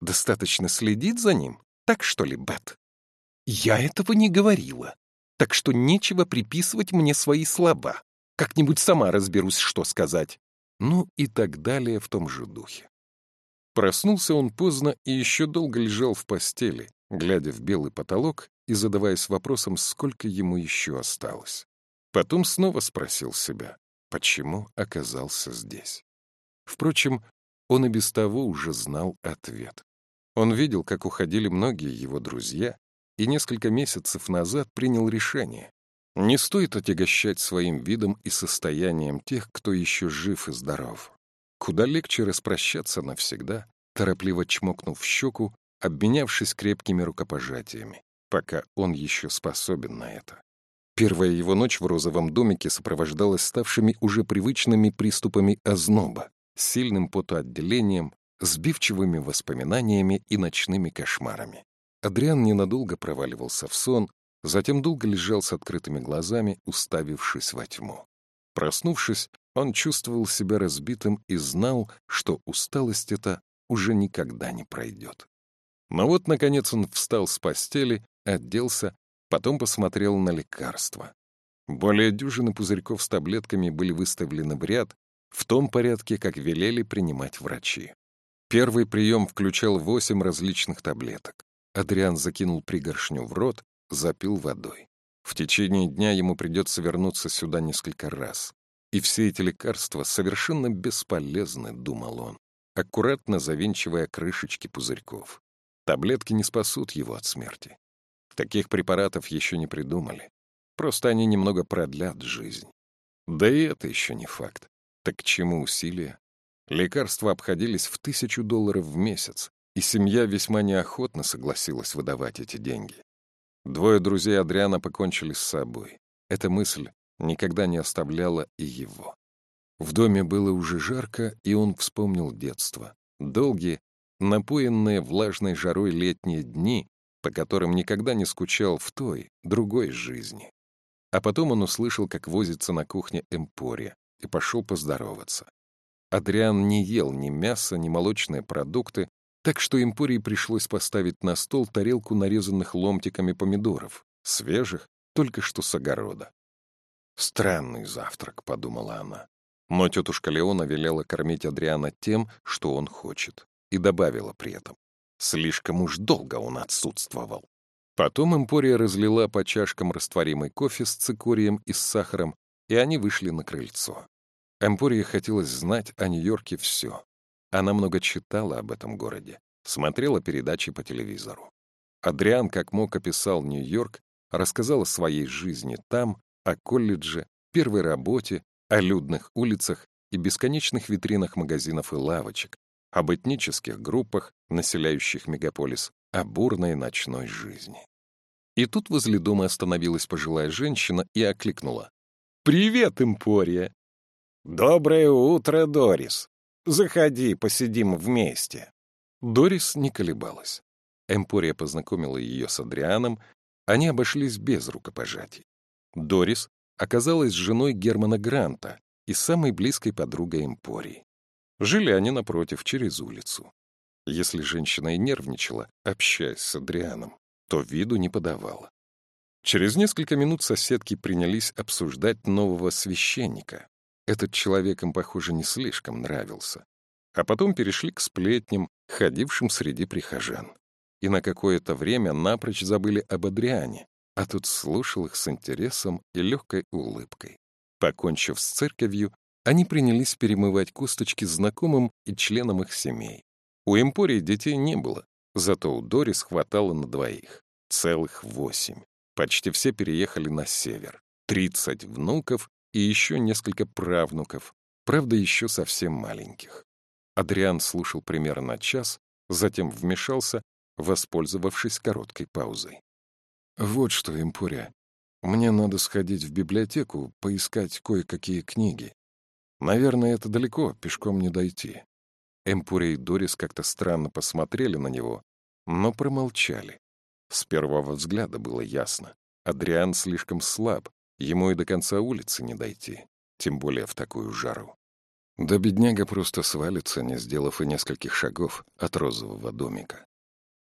[SPEAKER 2] Достаточно следить за ним, так что ли, Бет?» «Я этого не говорила. Так что нечего приписывать мне свои слова. Как-нибудь сама разберусь, что сказать. Ну и так далее в том же духе. Проснулся он поздно и еще долго лежал в постели, глядя в белый потолок и задаваясь вопросом, сколько ему еще осталось. Потом снова спросил себя, почему оказался здесь. Впрочем, он и без того уже знал ответ. Он видел, как уходили многие его друзья, и несколько месяцев назад принял решение не стоит отягощать своим видом и состоянием тех, кто еще жив и здоров. Куда легче распрощаться навсегда, торопливо чмокнув в щеку, обменявшись крепкими рукопожатиями, пока он еще способен на это. Первая его ночь в розовом домике сопровождалась ставшими уже привычными приступами озноба, сильным потоотделением, сбивчивыми воспоминаниями и ночными кошмарами. Адриан ненадолго проваливался в сон,
[SPEAKER 1] Затем долго лежал с открытыми глазами, уставившись во тьму. Проснувшись, он чувствовал себя разбитым и знал, что усталость эта уже никогда не пройдет. Но вот, наконец, он встал с постели, оделся, потом посмотрел на лекарства. Более дюжины пузырьков с таблетками были выставлены в ряд в том порядке, как велели принимать врачи. Первый прием включал восемь различных таблеток. Адриан закинул пригоршню в рот, запил водой. В течение дня ему придется вернуться сюда несколько раз. И все эти лекарства совершенно бесполезны, думал он, аккуратно завинчивая крышечки пузырьков. Таблетки не спасут его от смерти. Таких препаратов еще не придумали. Просто они немного продлят жизнь. Да и это еще не факт. Так к чему усилия? Лекарства обходились в тысячу долларов в месяц, и семья весьма неохотно согласилась выдавать эти деньги. Двое друзей Адриана покончили с собой. Эта мысль никогда не оставляла и его. В доме было уже жарко, и он вспомнил детство. Долгие, напоенные влажной жарой летние дни, по которым никогда не скучал в той, другой жизни. А потом он услышал, как возится на кухне Эмпория, и пошел поздороваться. Адриан не ел ни мяса, ни молочные продукты, так что Эмпории пришлось поставить на стол тарелку нарезанных ломтиками помидоров, свежих, только что с огорода. «Странный завтрак», — подумала она. Но тетушка Леона велела кормить Адриана тем, что он хочет, и добавила при этом. Слишком уж долго он отсутствовал. Потом Эмпория разлила по чашкам растворимый кофе с цикорием и с сахаром, и они вышли на крыльцо. Эмпории хотелось знать о Нью-Йорке все. Она много читала об этом городе, смотрела передачи по телевизору. Адриан как мог описал Нью-Йорк, рассказал о своей жизни там, о колледже, первой работе, о людных улицах и бесконечных витринах магазинов и лавочек, об этнических группах, населяющих мегаполис, о бурной ночной жизни. И тут возле дома остановилась пожилая женщина и окликнула. «Привет, Эмпория!»
[SPEAKER 4] «Доброе утро, Дорис!» Заходи, посидим вместе».
[SPEAKER 1] Дорис не колебалась. Эмпория познакомила ее с Адрианом, они обошлись без рукопожатий. Дорис оказалась женой Германа Гранта и самой близкой подругой Эмпории. Жили они напротив, через улицу. Если женщина и нервничала, общаясь с Адрианом, то виду не подавала. Через несколько минут соседки принялись обсуждать нового священника, этот человек им, похоже, не слишком нравился. А потом перешли к сплетням, ходившим среди прихожан. И на какое-то время напрочь забыли об Адриане, а тут слушал их с интересом и легкой улыбкой. Покончив с церковью, они принялись перемывать косточки знакомым и членам их семей. У Эмпории детей не было, зато у Дорис хватало на двоих. Целых восемь. Почти все переехали на север. Тридцать внуков и еще несколько правнуков, правда, еще совсем маленьких. Адриан слушал примерно час, затем вмешался, воспользовавшись короткой паузой. «Вот что, Эмпуря, мне надо сходить в библиотеку, поискать кое-какие книги. Наверное, это далеко, пешком не дойти». Эмпурия и Дорис как-то странно посмотрели на него, но промолчали. С первого взгляда было ясно. Адриан слишком слаб, Ему и до конца улицы не дойти, тем более в такую жару. Да бедняга просто свалится, не сделав и нескольких шагов от розового домика.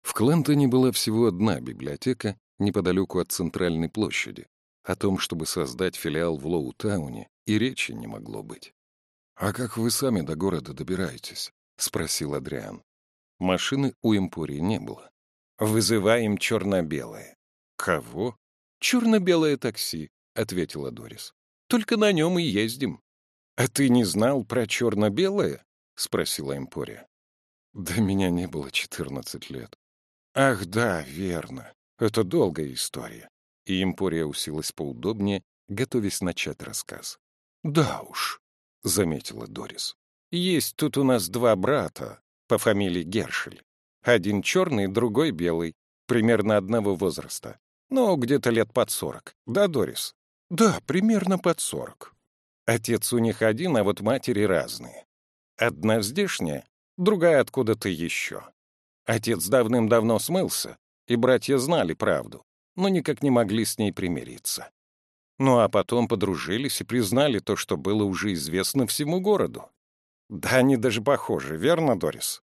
[SPEAKER 1] В Клентоне была всего одна библиотека неподалеку от центральной площади. О том, чтобы создать филиал в Лоутауне, и речи не могло быть. «А как вы сами до города добираетесь?» — спросил Адриан. Машины у Эмпории не было.
[SPEAKER 4] «Вызываем черно-белое».
[SPEAKER 1] «Кого?»
[SPEAKER 4] «Черно-белое такси. — ответила Дорис. «Только на нем и ездим». «А ты не знал про черно-белое?» — спросила Эмпория.
[SPEAKER 1] «Да меня не было четырнадцать лет».
[SPEAKER 4] «Ах да, верно. Это долгая история».
[SPEAKER 1] И Эмпория уселась поудобнее, готовясь начать рассказ.
[SPEAKER 4] «Да уж», — заметила Дорис. «Есть тут у нас два брата по фамилии Гершель. Один черный, другой белый, примерно одного возраста. Ну, где-то лет под сорок. Да, Дорис?» Да, примерно под сорок. Отец у них один, а вот матери разные. Одна здешняя, другая откуда-то еще. Отец давным-давно смылся, и братья знали правду. но никак не могли с ней примириться. Ну а потом подружились и признали то, что было уже известно всему городу. Да они даже похожи, верно, Дорис?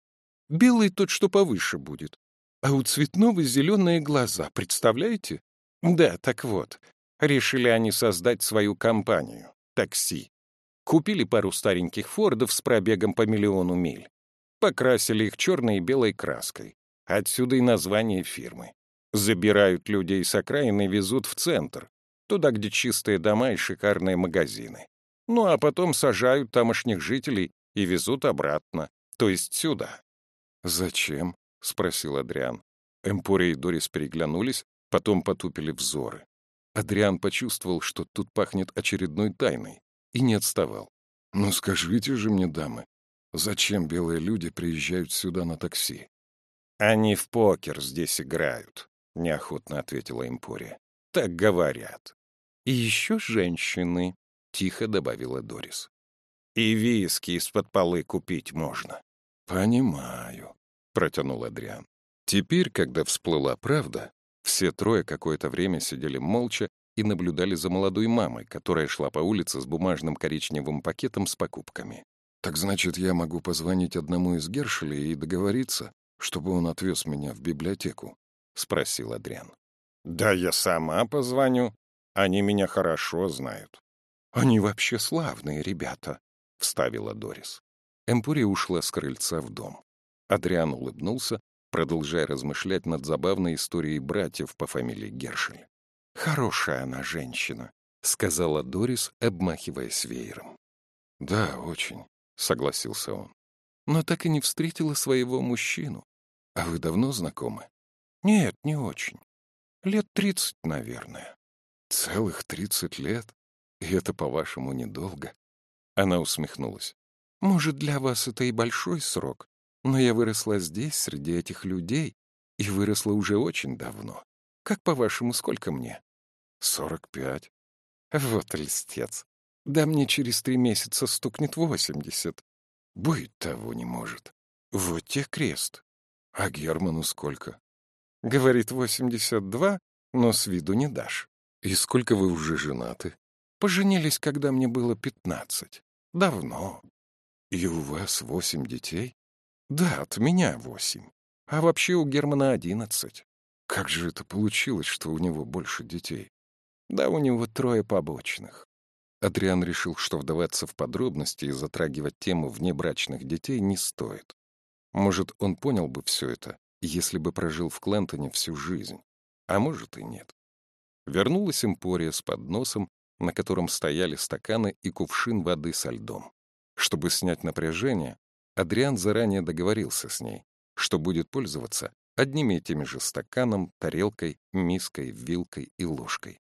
[SPEAKER 4] Белый тот, что повыше будет. А у цветного зеленые глаза, представляете? Да, так вот. Решили они создать свою компанию — такси. Купили пару стареньких фордов с пробегом по миллиону миль. Покрасили их черной и белой краской. Отсюда и название фирмы. Забирают людей с окраины и везут в центр, туда, где чистые дома и шикарные магазины. Ну а потом сажают тамошних жителей и везут обратно, то есть сюда.
[SPEAKER 1] «Зачем?» — спросил Адриан. Эмпория и Дорис переглянулись, потом потупили взоры. Адриан почувствовал, что тут пахнет очередной тайной, и не отставал. «Ну скажите же мне, дамы, зачем белые люди приезжают сюда на такси?»
[SPEAKER 4] «Они в покер здесь играют», — неохотно ответила Эмпория. «Так говорят». «И еще женщины», — тихо добавила Дорис. «И виски из-под полы купить можно».
[SPEAKER 1] «Понимаю», — протянул Адриан. Теперь, когда всплыла правда, все трое какое-то время сидели молча и наблюдали за молодой мамой, которая шла по улице с бумажным коричневым пакетом с покупками. «Так значит, я могу позвонить одному из Гершелей и договориться, чтобы он отвез меня в библиотеку?» — спросил Адриан.
[SPEAKER 4] «Да я сама позвоню. Они меня хорошо знают».
[SPEAKER 1] «Они вообще славные ребята», — вставила Дорис. Эмпурия ушла с крыльца в дом. Адриан улыбнулся, продолжая размышлять над забавной историей братьев по фамилии Гершель. «Хорошая она женщина», — сказала Дорис, обмахиваясь веером. «Да, очень», — согласился он. «Но так и не встретила своего мужчину. А вы давно знакомы?» «Нет, не очень. Лет тридцать, наверное». «Целых тридцать лет? И это, по-вашему, недолго?» Она усмехнулась. «Может, для вас это и большой срок, но я выросла здесь, среди этих людей, и выросла уже очень давно. Как, по-вашему, сколько мне?» «Сорок пять». «Вот льстец. Да мне через три месяца стукнет восемьдесят. Быть того не может. Вот те крест. А Герману сколько? Говорит, восемьдесят два, но с виду не дашь. И сколько вы уже женаты? Поженились, когда мне было пятнадцать. Давно. И у вас восемь детей? Да, от меня восемь. А вообще у Германа одиннадцать. Как же это получилось, что у него больше детей? Да у него трое побочных. Адриан решил, что вдаваться в подробности и затрагивать тему внебрачных детей не стоит. Может, он понял бы все это, если бы прожил в Клентоне всю жизнь. А может и нет. Вернулась Эмпория с подносом, на котором стояли стаканы и кувшин воды со льдом. Чтобы снять напряжение, Адриан заранее договорился с ней, что будет пользоваться одними и теми же стаканом, тарелкой, миской, вилкой и ложкой.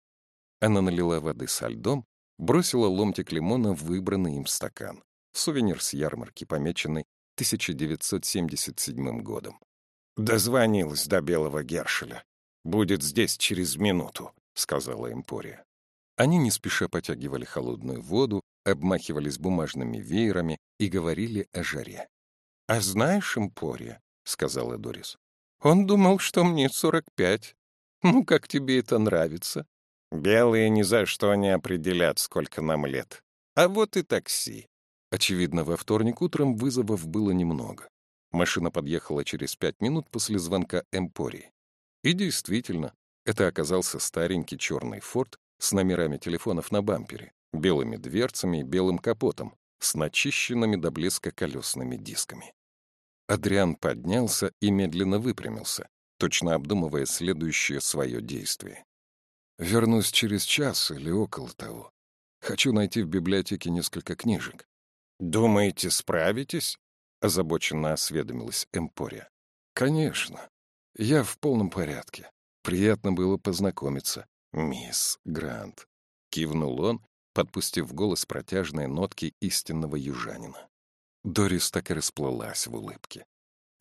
[SPEAKER 1] Она налила воды со льдом, бросила ломтик лимона в выбранный им стакан. Сувенир с ярмарки, помеченный 1977 годом.
[SPEAKER 4] «Дозвонилась до Белого Гершеля. Будет здесь через минуту», — сказала Эмпория.
[SPEAKER 1] Они не спеша потягивали холодную воду, обмахивались бумажными веерами и говорили о жаре. «А знаешь, Эмпория», — сказала Дорис, — «он думал, что мне сорок пять. Ну, как тебе это нравится?»
[SPEAKER 4] Белые ни за что не определят, сколько нам лет. А вот и такси.
[SPEAKER 1] Очевидно, во вторник утром вызовов было немного. Машина подъехала через пять минут после звонка Эмпории. И действительно, это оказался старенький черный форт с номерами телефонов на бампере, белыми дверцами и белым капотом, с начищенными до блеска колесными дисками. Адриан поднялся и медленно выпрямился, точно обдумывая следующее свое действие. Вернусь через час или около того. Хочу найти в библиотеке несколько книжек.
[SPEAKER 4] «Думаете, справитесь?» — озабоченно осведомилась Эмпория.
[SPEAKER 1] «Конечно. Я в полном порядке. Приятно было познакомиться, мисс Грант». Кивнул он, подпустив в голос протяжные нотки истинного южанина. Дорис так и расплылась в улыбке.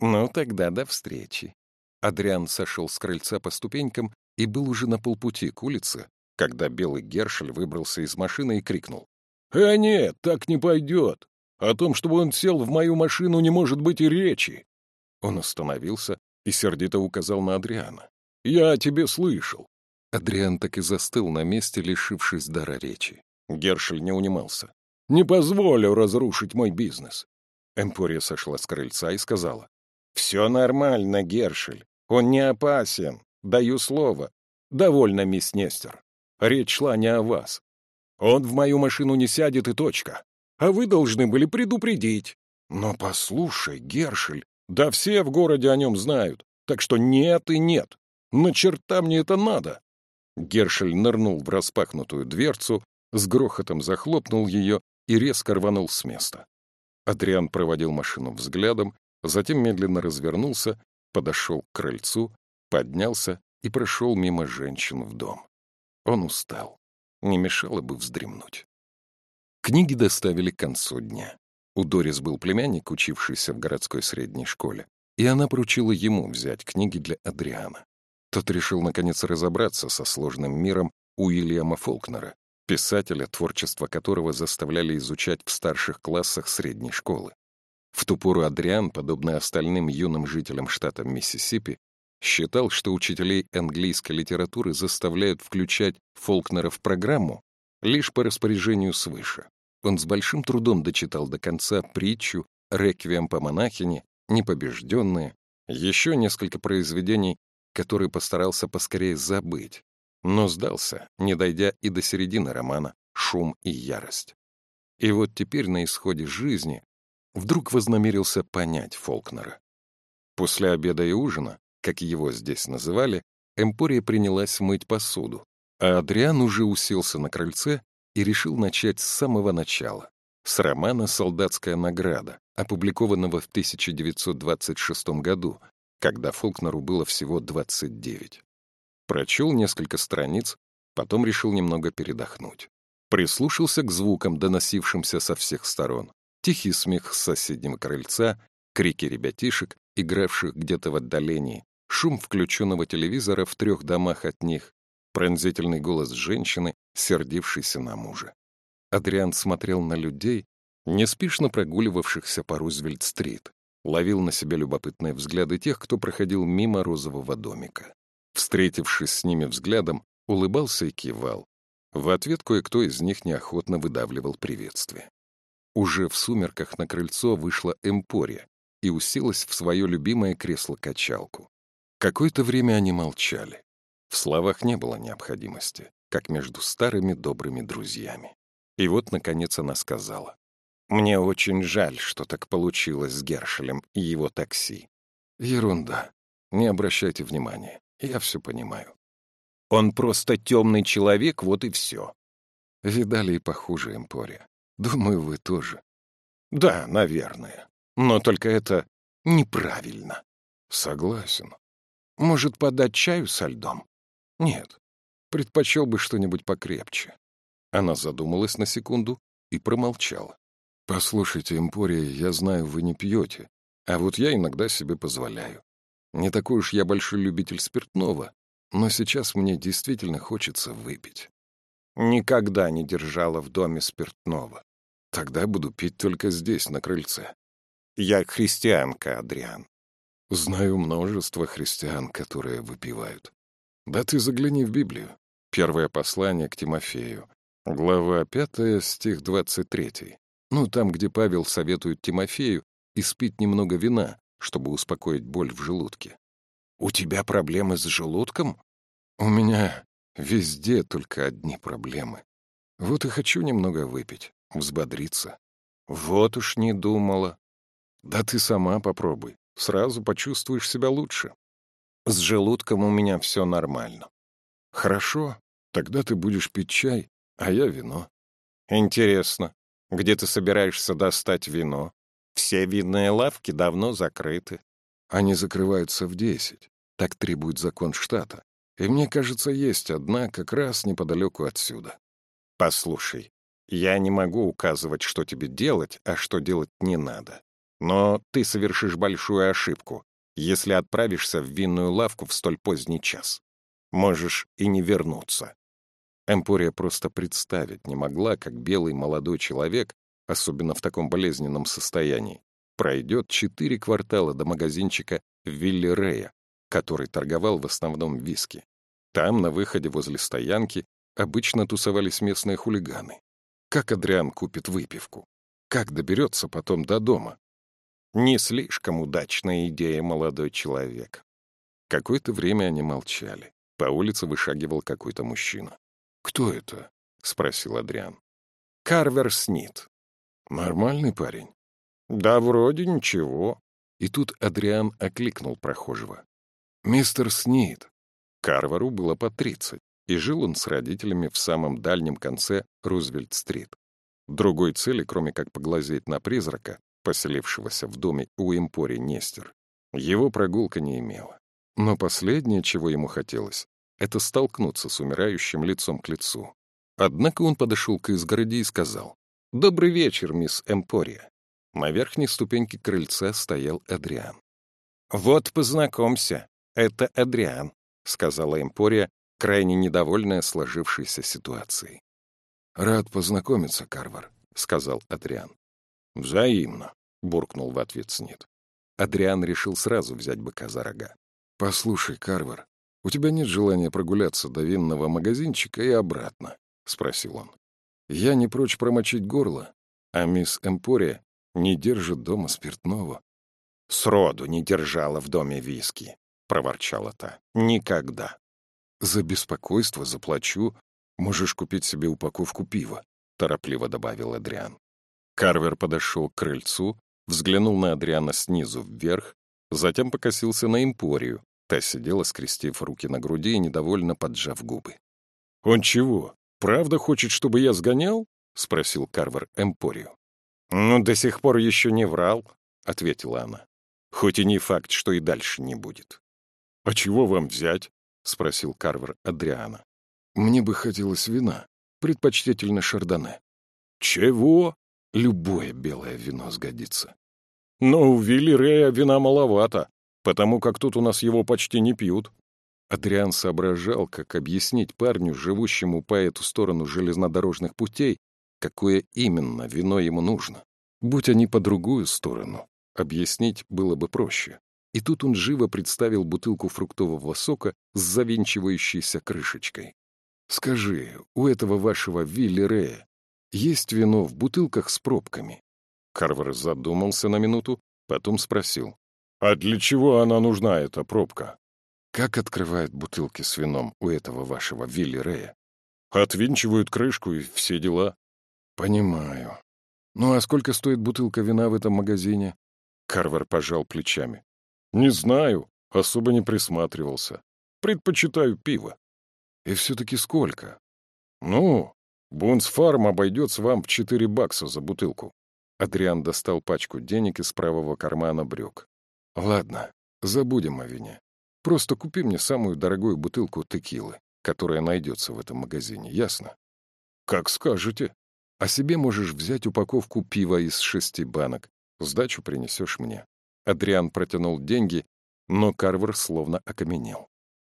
[SPEAKER 1] «Ну, тогда до встречи». Адриан сошел с крыльца по ступенькам и был уже на полпути к улице, когда белый Гершель выбрался из машины и крикнул.
[SPEAKER 3] «Э, нет, так не пойдет! О том, чтобы он сел в мою машину, не может быть и речи!»
[SPEAKER 1] Он остановился и сердито указал на Адриана.
[SPEAKER 3] «Я тебе слышал.
[SPEAKER 1] Адриан так и застыл на месте, лишившись дара речи.
[SPEAKER 2] Гершель не унимался. «Не позволю разрушить мой бизнес!» Эмпория сошла с крыльца и сказала. «Все нормально, Гершель. Он не опасен. Даю слово. Довольно, мисс Нестер. Речь шла не о вас. Он в мою машину не сядет и точка. А вы должны были предупредить. Но послушай, Гершель, да все в городе о нем знают. Так что нет и нет. На черта мне это надо. Гершель нырнул в распахнутую дверцу, с грохотом захлопнул ее и резко рванул с места. Адриан проводил машину взглядом, затем медленно развернулся, подошел к крыльцу, поднялся и прошел мимо женщин в дом. Он устал. Не мешало бы вздремнуть. Книги доставили к концу дня. У Дорис был племянник, учившийся в городской средней школе, и она поручила ему взять книги для Адриана. Тот решил, наконец, разобраться со сложным миром Уильяма Фолкнера, писателя, творчество которого заставляли изучать в старших классах средней школы. В ту пору Адриан, подобно остальным юным жителям штата Миссисипи, считал, что учителей английской литературы заставляют включать Фолкнера в программу лишь по распоряжению свыше. Он с большим трудом дочитал до конца притчу «Реквием по монахине», «Непобежденные», еще несколько произведений, которые постарался поскорее забыть, но сдался, не дойдя и до середины романа «Шум и ярость». И вот теперь на исходе жизни вдруг вознамерился понять Фолкнера. После обеда и ужина как его здесь называли, Эмпория принялась мыть посуду, а Адриан уже уселся на крыльце и решил начать с самого начала, с романа «Солдатская награда», опубликованного в 1926 году, когда Фолкнеру было всего 29. Прочел несколько страниц, потом решил немного передохнуть. Прислушался к звукам, доносившимся со всех сторон. Тихий смех с соседнего крыльца, крики ребятишек, игравших где-то в отдалении, шум включенного телевизора в трех домах от них, пронзительный голос женщины, сердившейся на мужа. Адриан смотрел на людей, неспешно прогуливавшихся по Рузвельт-стрит, ловил на себя любопытные взгляды тех, кто проходил мимо розового домика. Встретившись с ними взглядом, улыбался и кивал. В ответ кое-кто из них неохотно выдавливал приветствие. Уже в сумерках на крыльцо вышла Эмпория и уселась в свое любимое кресло-качалку. Какое-то время они молчали. В словах не было необходимости, как между старыми добрыми друзьями. И вот, наконец, она сказала. «Мне очень жаль, что так получилось с Гершелем и его такси». «Ерунда. Не обращайте внимания. Я все понимаю». «Он просто темный человек, вот и все». Видали и похуже, Эмпория. Думаю, вы тоже. «Да, наверное. Но только это неправильно». «Согласен. Может, подать чаю со льдом? Нет. Предпочел бы что-нибудь покрепче. Она задумалась на секунду и промолчала. «Послушайте, Эмпория, я знаю, вы не пьете, а вот я иногда себе позволяю. Не такой уж я большой любитель спиртного, но сейчас мне действительно хочется выпить. Никогда не держала в доме спиртного. Тогда буду пить только здесь, на крыльце. Я христианка, Адриан. Знаю множество христиан, которые выпивают. Да ты загляни в Библию. Первое послание к Тимофею. Глава 5, стих 23. Ну, там, где Павел советует Тимофею испить немного вина, чтобы успокоить боль в желудке. «У тебя проблемы с желудком?» «У меня везде только одни проблемы. Вот и хочу немного выпить, взбодриться». «Вот уж не думала». «Да ты сама попробуй сразу почувствуешь себя лучше. С желудком у меня все нормально. Хорошо, тогда ты будешь пить чай, а я вино. Интересно, где ты собираешься достать вино? Все винные лавки давно закрыты. Они закрываются в десять. Так требует закон штата. И мне кажется, есть одна как раз неподалеку отсюда. Послушай, я не могу указывать, что тебе делать, а что делать не надо. Но ты совершишь большую ошибку, если отправишься в винную лавку в столь поздний час. Можешь и не вернуться. Эмпория просто представить не могла, как белый молодой человек, особенно в таком болезненном состоянии, пройдет четыре квартала до магазинчика Вилли Рея, который торговал в основном виски.
[SPEAKER 1] Там, на выходе возле стоянки, обычно тусовались местные хулиганы. Как Адриан купит выпивку? Как доберется потом до дома? Не слишком удачная идея, молодой человек. Какое-то время они молчали. По улице вышагивал какой-то мужчина. «Кто это?» — спросил Адриан. «Карвер Снит». «Нормальный парень?»
[SPEAKER 4] «Да вроде ничего».
[SPEAKER 1] И тут Адриан окликнул прохожего. «Мистер Снит». Карверу было по тридцать, и жил он с родителями в самом дальнем конце Рузвельт-стрит. Другой цели, кроме как поглазеть на призрака, поселившегося в доме у Эмпори Нестер, его прогулка не имела. Но последнее, чего ему хотелось, это столкнуться с умирающим лицом к лицу. Однако он подошел к изгороди и сказал, «Добрый вечер, мисс Эмпория». На верхней ступеньке крыльца стоял Адриан.
[SPEAKER 4] «Вот познакомься, это Адриан», — сказала Эмпория, крайне недовольная сложившейся ситуацией.
[SPEAKER 1] «Рад познакомиться, Карвар», — сказал Адриан.
[SPEAKER 3] «Взаимно», — буркнул в ответ Снит.
[SPEAKER 1] Адриан решил сразу взять быка за рога. «Послушай, Карвар, у тебя нет желания прогуляться до винного магазинчика и обратно?» — спросил он. «Я не прочь промочить горло, а мисс Эмпория не держит дома спиртного».
[SPEAKER 4] «Сроду не держала в доме виски», — проворчала та. «Никогда».
[SPEAKER 1] «За беспокойство заплачу. Можешь купить себе упаковку пива», — торопливо добавил Адриан. Карвер подошел к крыльцу, взглянул на Адриана снизу вверх, затем покосился на Эмпорию. Та сидела, скрестив руки на груди и недовольно поджав губы.
[SPEAKER 3] «Он чего, правда хочет, чтобы я сгонял?» — спросил Карвер Эмпорию.
[SPEAKER 4] «Ну, до сих пор еще не врал», — ответила она. «Хоть и не факт, что и дальше не будет».
[SPEAKER 3] «А чего вам взять?» — спросил Карвер Адриана.
[SPEAKER 1] «Мне бы хотелось вина, предпочтительно шардоне».
[SPEAKER 3] «Чего?»
[SPEAKER 1] Любое белое вино сгодится.
[SPEAKER 3] Но у Вилли Рея вина маловато, потому как тут у нас его почти не пьют.
[SPEAKER 1] Адриан соображал, как объяснить парню, живущему по эту сторону железнодорожных путей, какое именно вино ему нужно. Будь они по другую сторону, объяснить было бы проще. И тут он живо представил бутылку фруктового сока с завинчивающейся крышечкой. «Скажи, у этого вашего Вилли Рея есть вино в бутылках с пробками. Карвер задумался на минуту, потом спросил.
[SPEAKER 3] «А для чего она нужна, эта пробка?»
[SPEAKER 1] «Как открывают бутылки с вином у этого вашего Вилли Рея?»
[SPEAKER 3] «Отвинчивают крышку и все дела».
[SPEAKER 1] «Понимаю. Ну а сколько стоит бутылка вина в этом магазине?» Карвер пожал плечами.
[SPEAKER 3] «Не знаю, особо не присматривался. Предпочитаю пиво».
[SPEAKER 1] «И все-таки сколько?»
[SPEAKER 3] «Ну, Бунсфарм обойдется вам в четыре бакса за бутылку.
[SPEAKER 1] Адриан достал пачку денег из правого кармана брюк. Ладно, забудем о вине. Просто купи мне самую дорогую бутылку текилы, которая найдется в этом магазине, ясно?
[SPEAKER 3] Как скажете.
[SPEAKER 1] А себе можешь взять упаковку пива из шести банок. Сдачу принесешь мне. Адриан протянул деньги, но Карвер словно окаменел.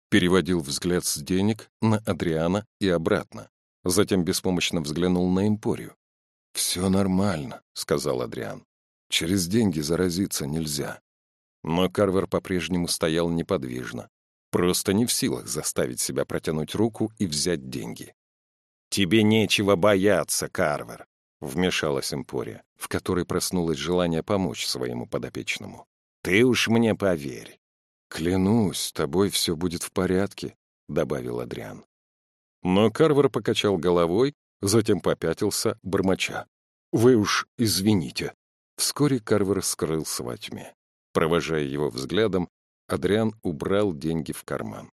[SPEAKER 1] Переводил взгляд с денег на Адриана и обратно. Затем беспомощно взглянул на Эмпорию. «Все нормально», — сказал Адриан. «Через деньги заразиться нельзя». Но Карвер по-прежнему стоял неподвижно, просто не в силах заставить себя протянуть руку и взять деньги.
[SPEAKER 4] «Тебе нечего бояться, Карвер», — вмешалась Эмпория,
[SPEAKER 1] в которой проснулось желание помочь своему подопечному.
[SPEAKER 4] «Ты уж мне поверь».
[SPEAKER 1] «Клянусь, тобой все будет в порядке», — добавил Адриан. Но Карвер покачал головой, затем попятился, бормоча. «Вы уж извините». Вскоре Карвер скрылся во тьме. Провожая его взглядом, Адриан убрал деньги в карман.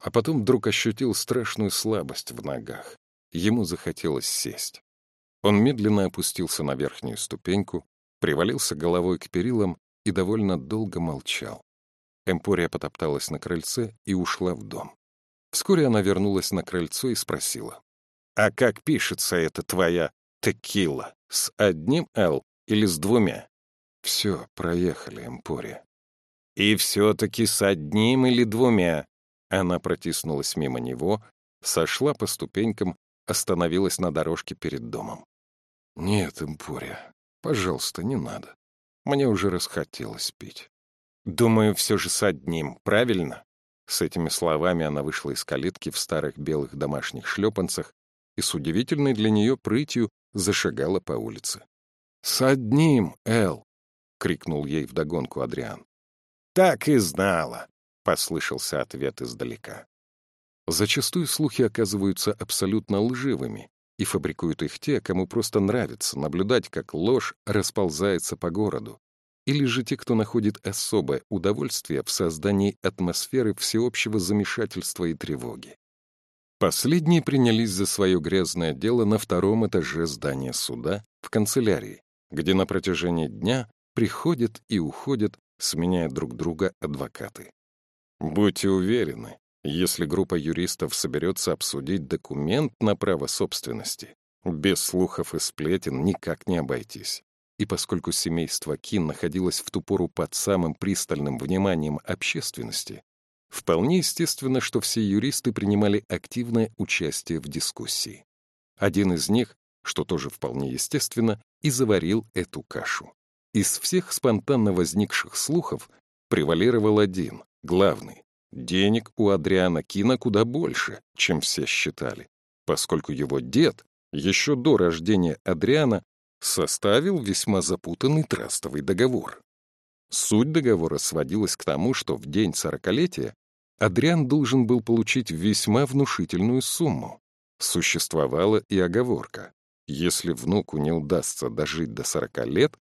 [SPEAKER 1] А потом вдруг ощутил страшную слабость в ногах. Ему захотелось сесть. Он медленно опустился на верхнюю ступеньку, привалился головой к перилам и довольно долго молчал. Эмпория потопталась на крыльце и ушла в дом. Вскоре она вернулась на крыльцо и спросила.
[SPEAKER 4] «А как пишется эта твоя текила? С одним «Л» или с двумя?»
[SPEAKER 1] «Все, проехали, Эмпория».
[SPEAKER 4] «И все-таки с одним или двумя?»
[SPEAKER 1] Она протиснулась мимо него, сошла по ступенькам, остановилась на дорожке перед домом. «Нет, Эмпория, пожалуйста, не надо. Мне уже расхотелось пить».
[SPEAKER 4] «Думаю, все же с одним, правильно?» С этими словами она вышла из калитки в старых белых домашних шлепанцах и с удивительной для нее прытью зашагала по улице.
[SPEAKER 2] «С одним, Эл!» — крикнул ей вдогонку Адриан.
[SPEAKER 4] «Так и знала!» — послышался ответ издалека.
[SPEAKER 1] Зачастую слухи оказываются абсолютно лживыми, и фабрикуют их те, кому просто нравится наблюдать, как ложь расползается по городу, или же те, кто находит особое удовольствие в создании атмосферы всеобщего замешательства и тревоги. Последние принялись за свое грязное дело на втором этаже здания суда, в канцелярии, где на протяжении дня приходят и уходят, сменяя друг друга адвокаты. Будьте уверены, если группа юристов соберется обсудить документ на право собственности, без слухов и сплетен никак не обойтись. И поскольку семейство Кин находилось в ту пору под самым пристальным вниманием общественности, вполне естественно, что все юристы принимали активное участие в дискуссии. Один из них, что тоже вполне естественно, и заварил эту кашу. Из всех спонтанно возникших слухов превалировал один, главный. Денег у Адриана Кина куда больше, чем все считали, поскольку его дед еще до рождения Адриана составил весьма запутанный трастовый договор. Суть договора сводилась к тому, что в день сорокалетия Адриан должен был получить весьма внушительную сумму. Существовала и оговорка. Если внуку не удастся дожить до сорока лет,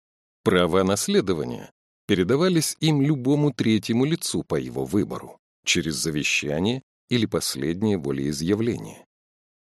[SPEAKER 1] права наследования передавались им любому третьему лицу по его выбору, через завещание или последнее волеизъявление.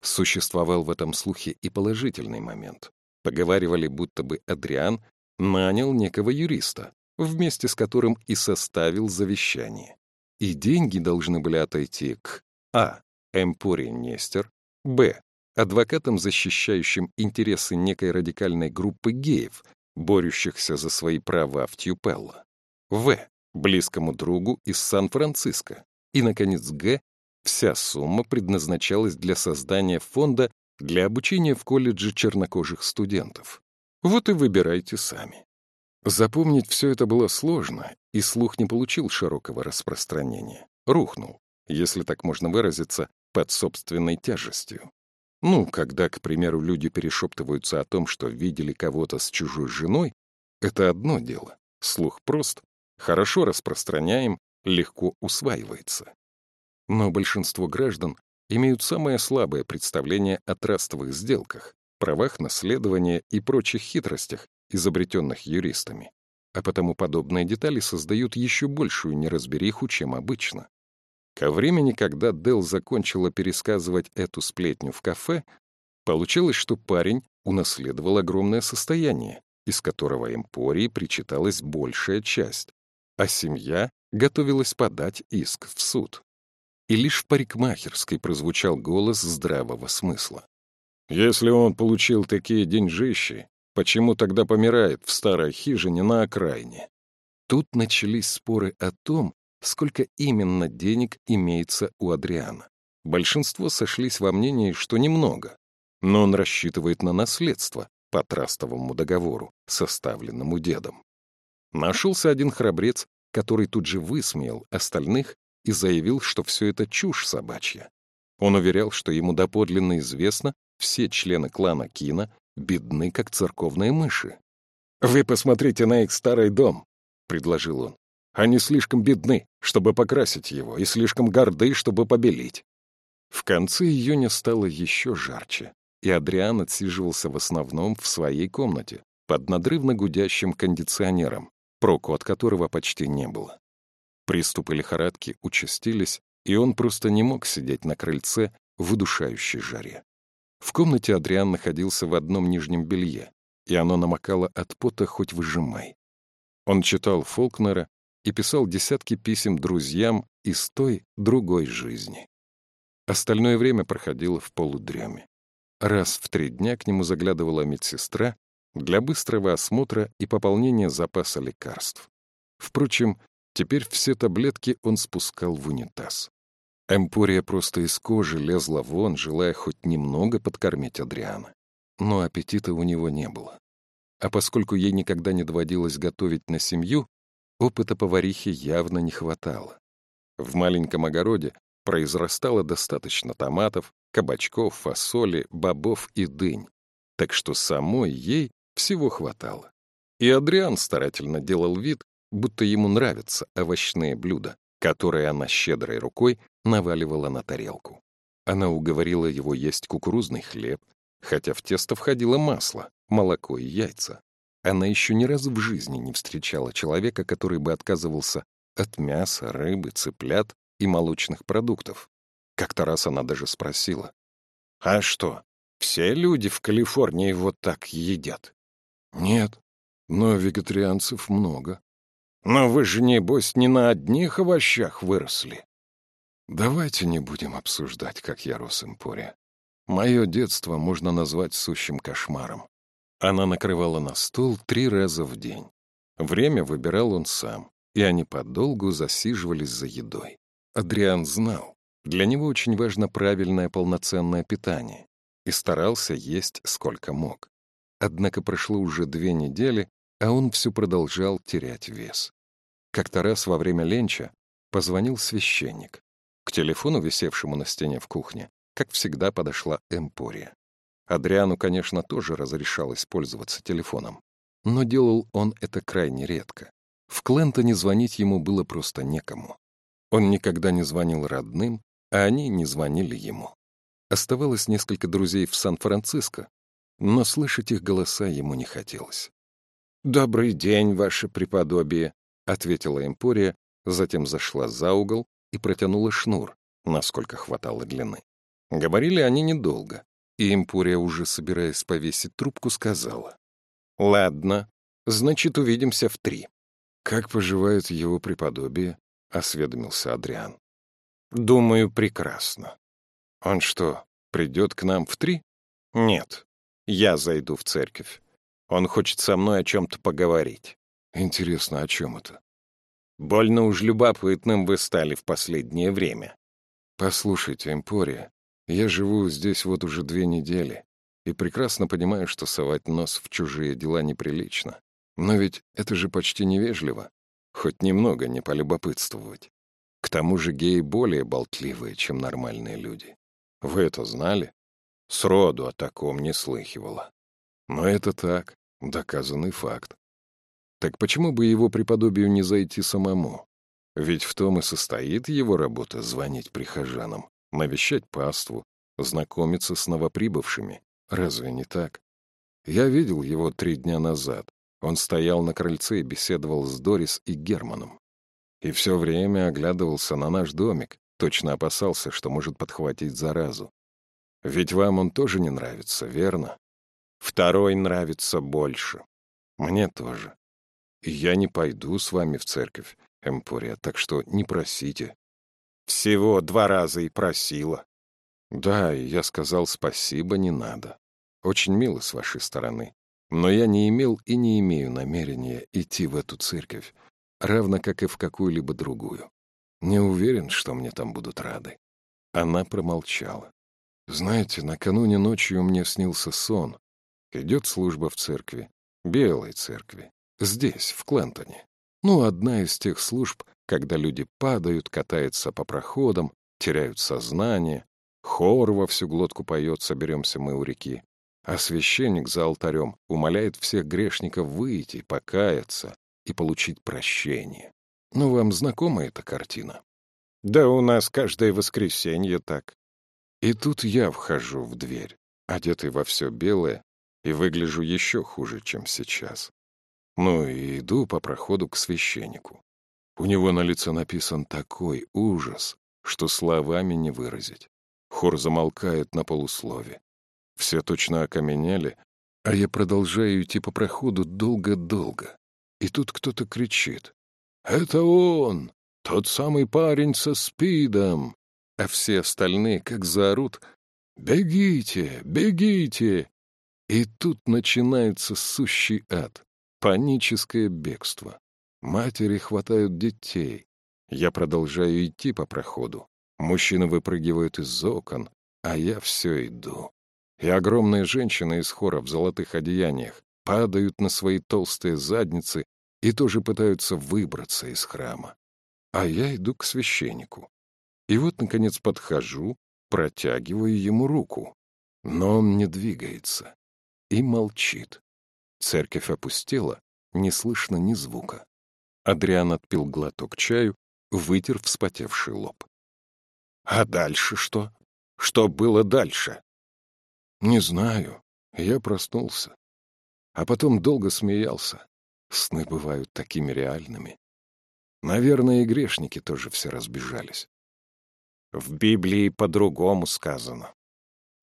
[SPEAKER 1] Существовал в этом слухе и положительный момент. Поговаривали, будто бы Адриан нанял некого юриста, вместе с которым и составил завещание. И деньги должны были отойти к А. Эмпорий Нестер, Б. Адвокатам, защищающим интересы некой радикальной группы геев, борющихся за свои права в Тьюпелло, В. Близкому другу из Сан-Франциско. И, наконец, Г. Вся сумма предназначалась для создания фонда для обучения в колледже чернокожих студентов. Вот и выбирайте сами. Запомнить все это было сложно, и слух не получил широкого распространения. Рухнул, если так можно выразиться, под собственной тяжестью. Ну, когда, к примеру, люди перешептываются о том, что видели кого-то с чужой женой, это одно дело. Слух прост, хорошо распространяем, легко усваивается. Но большинство граждан имеют самое слабое представление о трастовых сделках, правах наследования и прочих хитростях, изобретенных юристами. А потому подобные детали создают еще большую неразбериху, чем обычно. Ко времени, когда Дел закончила пересказывать эту сплетню в кафе, получилось, что парень унаследовал огромное состояние, из которого Эмпории причиталась большая часть, а семья готовилась подать иск в суд и лишь в парикмахерской прозвучал голос здравого смысла. «Если он получил такие деньжищи, почему тогда помирает в старой хижине на окраине?» Тут начались споры о том, сколько именно денег имеется у Адриана. Большинство сошлись во мнении, что немного, но он рассчитывает на наследство по трастовому договору, составленному дедом. Нашелся один храбрец, который тут же высмеял остальных и заявил, что все это чушь собачья. Он уверял, что ему доподлинно известно, все члены клана Кина бедны, как церковные мыши. «Вы посмотрите на их старый дом», — предложил он. «Они слишком бедны, чтобы покрасить его, и слишком горды, чтобы побелить». В конце июня стало еще жарче, и Адриан отсиживался в основном в своей комнате, под надрывно гудящим кондиционером, проку от которого почти не было. Приступы лихорадки участились, и он просто не мог сидеть на крыльце в удушающей жаре. В комнате Адриан находился в одном нижнем белье, и оно намокало от пота хоть выжимай. Он читал Фолкнера и писал десятки писем друзьям из той, другой жизни. Остальное время проходило в полудреме. Раз в три дня к нему заглядывала медсестра для быстрого осмотра и пополнения запаса лекарств. Впрочем, Теперь все таблетки он спускал в унитаз. Эмпория просто из кожи лезла вон, желая хоть немного подкормить Адриана. Но аппетита у него не было. А поскольку ей никогда не доводилось готовить на семью, опыта поварихи явно не хватало. В маленьком огороде произрастало достаточно томатов, кабачков, фасоли, бобов и дынь, так что самой ей всего хватало. И Адриан старательно делал вид, будто ему нравятся овощные блюда, которые она щедрой рукой наваливала на тарелку. Она уговорила его есть кукурузный хлеб, хотя в тесто входило масло, молоко и яйца. Она еще ни разу в жизни не встречала человека, который бы отказывался от мяса, рыбы, цыплят и молочных продуктов. Как-то раз она даже спросила, «А что, все люди в Калифорнии вот так едят?»
[SPEAKER 2] «Нет, но вегетарианцев много».
[SPEAKER 1] «Но вы же, небось, не на одних овощах выросли».
[SPEAKER 2] «Давайте не будем обсуждать, как я рос Эмпоре. Мое детство можно назвать сущим кошмаром. Она накрывала на стол три раза в день. Время выбирал он сам, и они подолгу засиживались за едой. Адриан знал, для него очень важно правильное полноценное питание, и старался есть сколько мог. Однако прошло уже две недели, а он все продолжал терять вес. Как-то раз во время ленча позвонил священник. К телефону, висевшему на стене в кухне, как всегда подошла Эмпория. Адриану, конечно, тоже разрешалось пользоваться телефоном, но делал он это крайне редко. В Клентоне звонить ему было просто некому. Он никогда не звонил родным, а они не звонили ему. Оставалось несколько друзей в Сан-Франциско, но слышать их голоса ему не хотелось.
[SPEAKER 1] «Добрый день, ваше преподобие», — ответила Эмпория, затем зашла за угол и протянула шнур, насколько хватало длины. Говорили они недолго, и Эмпурия, уже собираясь повесить трубку, сказала. «Ладно, значит, увидимся в три».
[SPEAKER 2] «Как поживает его преподобие?» — осведомился Адриан.
[SPEAKER 1] «Думаю, прекрасно».
[SPEAKER 2] «Он что, придет к нам в три?»
[SPEAKER 1] «Нет, я зайду в церковь. Он хочет со мной о чем-то поговорить».
[SPEAKER 2] «Интересно, о чем это?»
[SPEAKER 1] «Больно уж любопытным вы стали в последнее время».
[SPEAKER 2] «Послушайте, Эмпория, я живу здесь вот уже две недели и прекрасно понимаю, что совать нос в чужие дела неприлично. Но ведь это же почти невежливо. Хоть немного не полюбопытствовать. К тому же геи более болтливые, чем нормальные люди. Вы это знали? Сроду о таком не слыхивала. Но это так, доказанный факт. Так почему бы его преподобию не зайти самому? Ведь в том и состоит его работа — звонить прихожанам навещать паству, знакомиться с новоприбывшими. Разве не так? Я видел его три дня назад. Он стоял на крыльце и беседовал с Дорис и Германом. И все время оглядывался на наш домик, точно опасался, что может подхватить заразу. Ведь вам он тоже не нравится, верно?
[SPEAKER 1] Второй нравится больше.
[SPEAKER 2] Мне тоже. И я не пойду с вами в церковь, Эмпория, так что не просите.
[SPEAKER 1] Всего два раза и просила.
[SPEAKER 2] Да, и я сказал спасибо, не надо. Очень мило с вашей стороны. Но я не имел и не имею намерения идти в эту церковь, равно как и в какую-либо другую. Не уверен, что мне там будут рады. Она промолчала. Знаете, накануне ночью мне снился сон. Идет служба в церкви, белой церкви, здесь, в Клентоне. Ну, одна из тех служб, когда люди падают, катаются по проходам, теряют сознание, хор во всю глотку поет «Соберемся мы у реки», а священник за алтарем умоляет всех грешников выйти, покаяться и получить прощение. Ну, вам знакома эта картина?
[SPEAKER 1] Да у нас каждое воскресенье так.
[SPEAKER 2] И тут я вхожу в дверь, одетый во все белое, и выгляжу еще хуже, чем сейчас. Ну и иду по проходу к священнику. У него на лице написан такой ужас, что словами не выразить. Хор замолкает на полуслове. Все точно окаменели, а я продолжаю идти по проходу долго-долго. И тут кто-то кричит. «Это он! Тот самый парень со спидом!» А все остальные, как заорут, «Бегите! Бегите!» И тут начинается сущий ад, паническое бегство. Матери хватают детей. Я продолжаю идти по проходу. Мужчины выпрыгивают из окон, а я все иду. И огромные женщины из хора в золотых одеяниях падают на свои толстые задницы и тоже пытаются выбраться из храма. А я иду к священнику. И вот, наконец, подхожу, протягиваю ему руку. Но он не двигается и молчит. Церковь опустела, не слышно ни звука. Адриан отпил глоток чаю, вытер вспотевший лоб.
[SPEAKER 4] «А дальше что? Что было дальше?»
[SPEAKER 2] «Не знаю. Я проснулся. А потом долго смеялся. Сны бывают такими реальными. Наверное, и грешники тоже все разбежались.
[SPEAKER 4] В Библии по-другому сказано.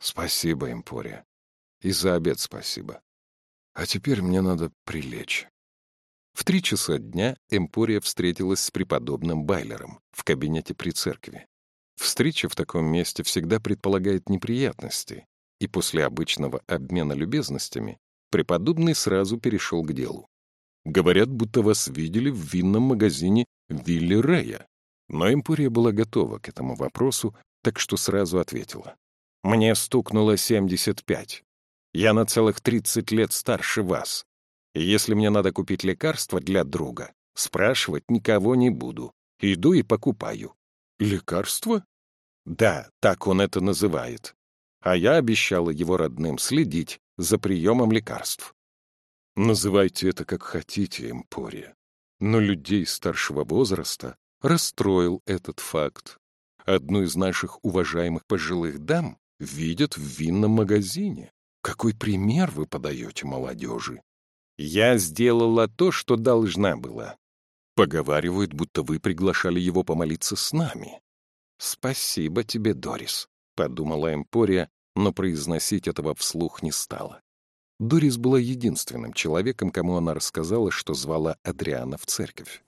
[SPEAKER 2] Спасибо, Эмпория. И за обед спасибо. А теперь мне надо прилечь.
[SPEAKER 1] В три часа дня Эмпория встретилась с преподобным Байлером в кабинете при церкви. Встреча в таком месте всегда предполагает неприятности, и после обычного обмена любезностями преподобный сразу перешел к делу. Говорят, будто вас видели в винном магазине Вилли Рея. Но Эмпория была готова к этому вопросу, так что сразу ответила. «Мне стукнуло 75. Я на целых 30 лет старше вас. И если мне надо купить лекарство для друга, спрашивать никого не буду. Иду и покупаю».
[SPEAKER 2] «Лекарство?»
[SPEAKER 1] «Да, так он это называет. А я обещала его родным следить за приемом лекарств.
[SPEAKER 2] Называйте это как хотите, Эмпория. Но людей старшего возраста расстроил этот факт. Одну из наших уважаемых пожилых дам видят в винном магазине. Какой пример вы подаете молодежи?
[SPEAKER 1] Я сделала то, что должна была. Поговаривают, будто вы приглашали его помолиться с нами. Спасибо тебе, Дорис, — подумала Эмпория, но произносить этого вслух не стала. Дорис была единственным человеком, кому она рассказала, что звала Адриана в церковь.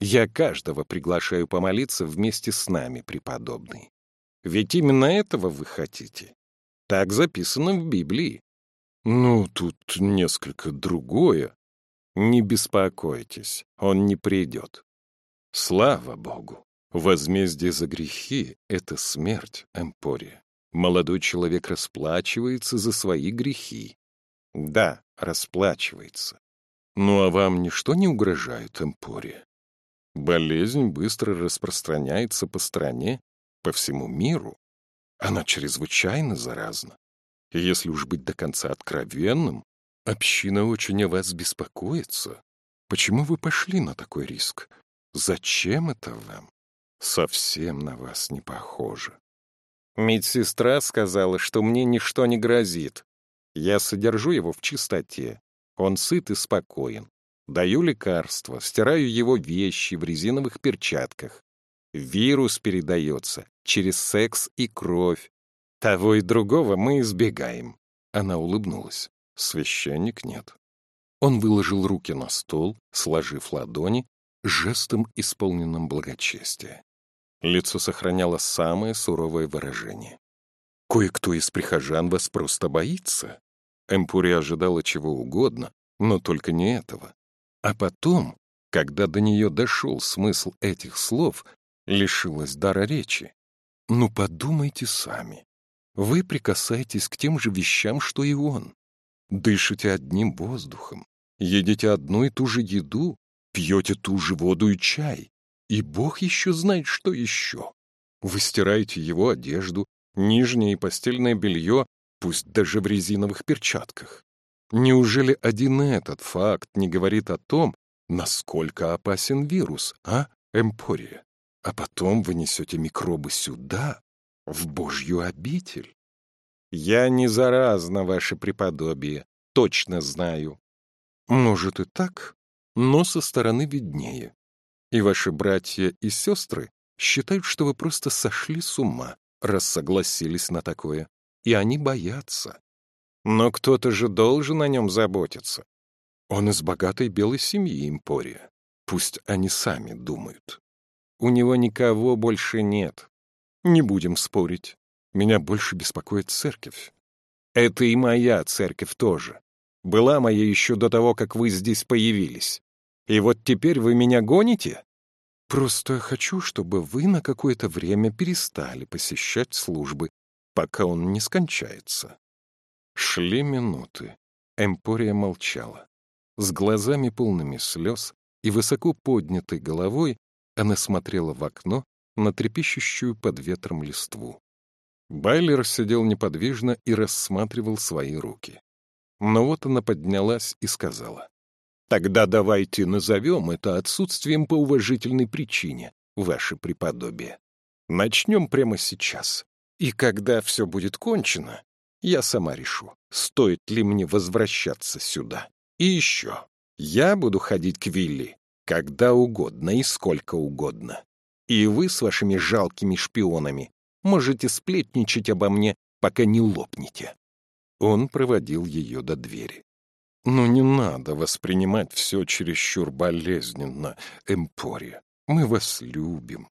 [SPEAKER 1] «Я каждого приглашаю помолиться вместе с нами, преподобный. Ведь именно этого вы хотите. Так записано в Библии».
[SPEAKER 2] «Ну, тут несколько другое».
[SPEAKER 1] «Не беспокойтесь, он не придет». Слава Богу! Возмездие за грехи — это смерть, Эмпория. Молодой человек расплачивается за свои грехи, да, расплачивается. Ну а вам ничто не угрожает, Эмпория? Болезнь быстро распространяется по стране, по всему миру. Она чрезвычайно заразна. И если уж быть до конца откровенным, община очень о вас беспокоится. Почему вы пошли на такой риск? Зачем это вам? Совсем на вас не похоже. Медсестра сказала, что мне ничто не грозит, я содержу его в чистоте. Он сыт и спокоен. Даю лекарства, стираю его вещи в резиновых перчатках. Вирус передается через секс и кровь. Того и другого мы избегаем. Она улыбнулась. Священник нет. Он выложил руки на стол, сложив ладони, жестом, исполненным благочестия. Лицо сохраняло самое суровое выражение. Кое-кто из прихожан вас просто боится. Эмпури ожидала чего угодно, но только не этого. А потом, когда до нее дошел смысл этих слов, лишилась дара речи. Ну, подумайте сами. Вы прикасаетесь к тем же вещам, что и он. Дышите одним воздухом, едите одну и ту же еду, пьете ту же воду и чай. И Бог еще знает, что еще. Вы стираете его одежду, нижнее и постельное белье, пусть даже в резиновых перчатках. Неужели один этот факт не говорит о том, насколько опасен вирус, а, Эмпория? А потом вы несете микробы сюда, в Божью обитель. Я не заразна, ваше преподобие, точно знаю. Может и так, но со стороны виднее. И ваши братья и сестры считают, что вы просто сошли с ума, раз согласились на такое и они боятся. Но кто-то же должен о нем заботиться. Он из богатой белой семьи Импория. Пусть они сами думают. У него никого больше нет. Не будем спорить. Меня больше беспокоит церковь. Это и моя церковь тоже. Была моя еще до того, как вы здесь появились. И вот теперь вы меня гоните? Просто хочу, чтобы вы на какое-то время перестали посещать службы пока он не скончается. Шли минуты. Эмпория молчала. С глазами полными слез и высоко поднятой головой Она смотрела в окно на трепещущую под ветром листву. Байлер сидел неподвижно и рассматривал свои руки. Но вот она поднялась и сказала. «Тогда давайте назовем это отсутствием по уважительной причине, ваше преподобие. Начнем прямо сейчас. И когда все будет кончено, я сама решу, стоит ли мне возвращаться сюда. И еще, я буду ходить к Вилли когда угодно и сколько угодно. И вы с вашими жалкими шпионами можете сплетничать обо мне, пока не лопнете. Он проводил ее до двери. «Ну не надо воспринимать все чересчур болезненно, Эмпория. Мы вас любим».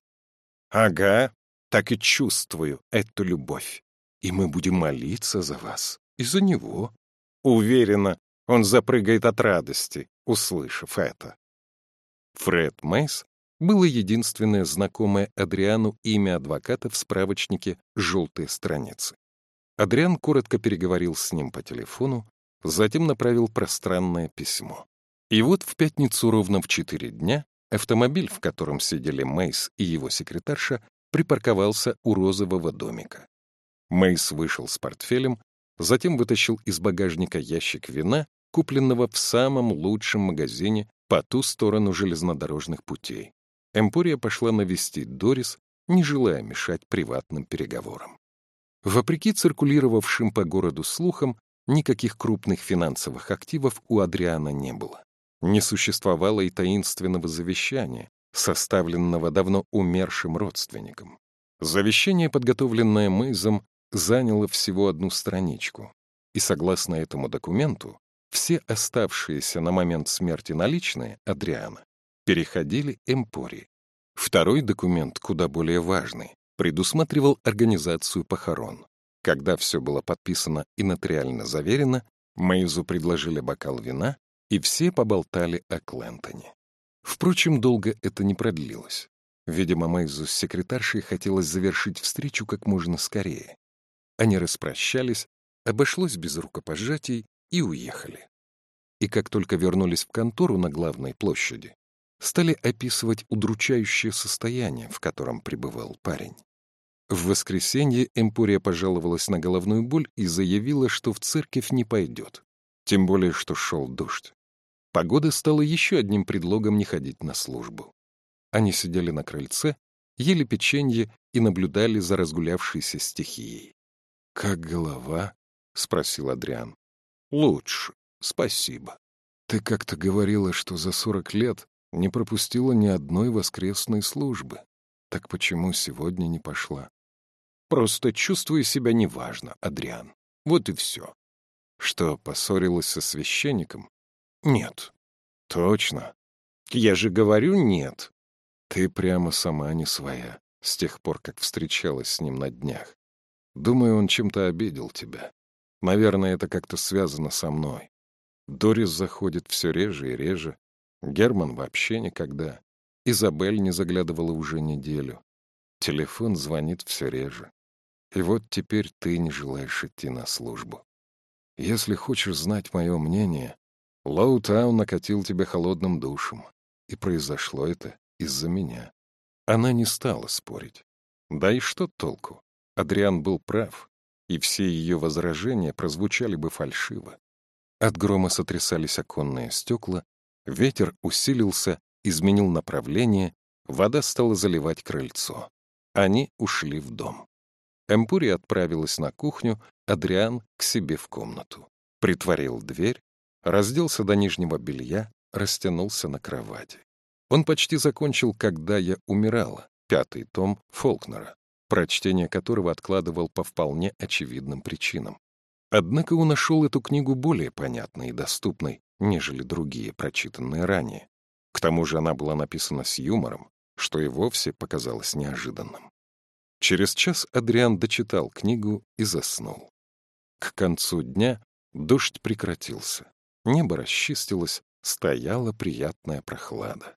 [SPEAKER 1] «Ага, так и чувствую эту любовь. И мы будем молиться за вас и за него». Уверена, он запрыгает от радости, услышав это. Фред Мейс было единственное знакомое Адриану имя адвоката в справочнике «Желтые страницы». Адриан коротко переговорил с ним по телефону, затем направил пространное письмо. И вот в пятницу ровно в четыре дня автомобиль, в котором сидели Мейс и его секретарша, припарковался у розового домика. Мейс вышел с портфелем, затем вытащил из багажника ящик вина, купленного в самом лучшем магазине по ту сторону железнодорожных путей. Эмпория пошла навестить Дорис, не желая мешать приватным переговорам. Вопреки циркулировавшим по городу слухам, никаких крупных финансовых активов у Адриана не было. Не существовало и таинственного завещания, составленного давно умершим родственником. Завещание, подготовленное Мейзом, заняло всего одну страничку, и, согласно этому документу, все оставшиеся на момент смерти наличные Адриана переходили Эмпори. Второй документ, куда более важный, предусматривал организацию похорон. Когда все было подписано и нотариально заверено, Мейзу предложили бокал вина, и все поболтали о Клентоне. Впрочем, долго это не продлилось. Видимо, Мейзу с секретаршей хотелось завершить встречу как можно скорее. Они распрощались, обошлось без рукопожатий, и уехали. И как только вернулись в контору на главной площади, стали описывать удручающее состояние, в котором пребывал парень. В воскресенье Эмпурия пожаловалась на головную боль и заявила, что в церковь не пойдет, тем более что шел дождь. Погода стала еще одним предлогом не ходить на службу. Они сидели на крыльце, ели печенье и наблюдали за разгулявшейся стихией. «Как голова?» — спросил Адриан. Лучше, спасибо. Ты как-то говорила, что за сорок лет не пропустила ни одной воскресной службы. Так почему сегодня не пошла? Просто чувствую себя неважно, Адриан. Вот и все. Что, поссорилась со священником? Нет. Точно. Я же говорю нет. Ты прямо сама не своя, с тех пор, как встречалась с ним на днях. Думаю, он чем-то обидел тебя. Наверное, это как-то связано со мной. Дорис заходит все реже и реже. Герман вообще никогда. Изабель не заглядывала уже неделю. Телефон звонит все реже. И вот теперь ты не желаешь идти на службу. Если хочешь знать мое мнение, Лоутаун накатил тебя холодным душем. И произошло это из-за меня. Она не стала спорить. Да и что толку? Адриан был прав и все ее возражения прозвучали бы фальшиво. От грома сотрясались оконные стекла, ветер усилился, изменил направление, вода стала заливать крыльцо. Они ушли в дом. Эмпури отправилась на кухню, Адриан — к себе в комнату. Притворил дверь, разделся до нижнего белья, растянулся на кровати. Он почти закончил «Когда я умирала», пятый том Фолкнера прочтение которого откладывал по вполне очевидным причинам. Однако он нашел эту книгу более понятной и доступной, нежели другие, прочитанные ранее. К тому же она была написана с юмором, что и вовсе показалось неожиданным. Через час Адриан дочитал книгу и заснул. К концу дня дождь прекратился, небо расчистилось, стояла приятная прохлада.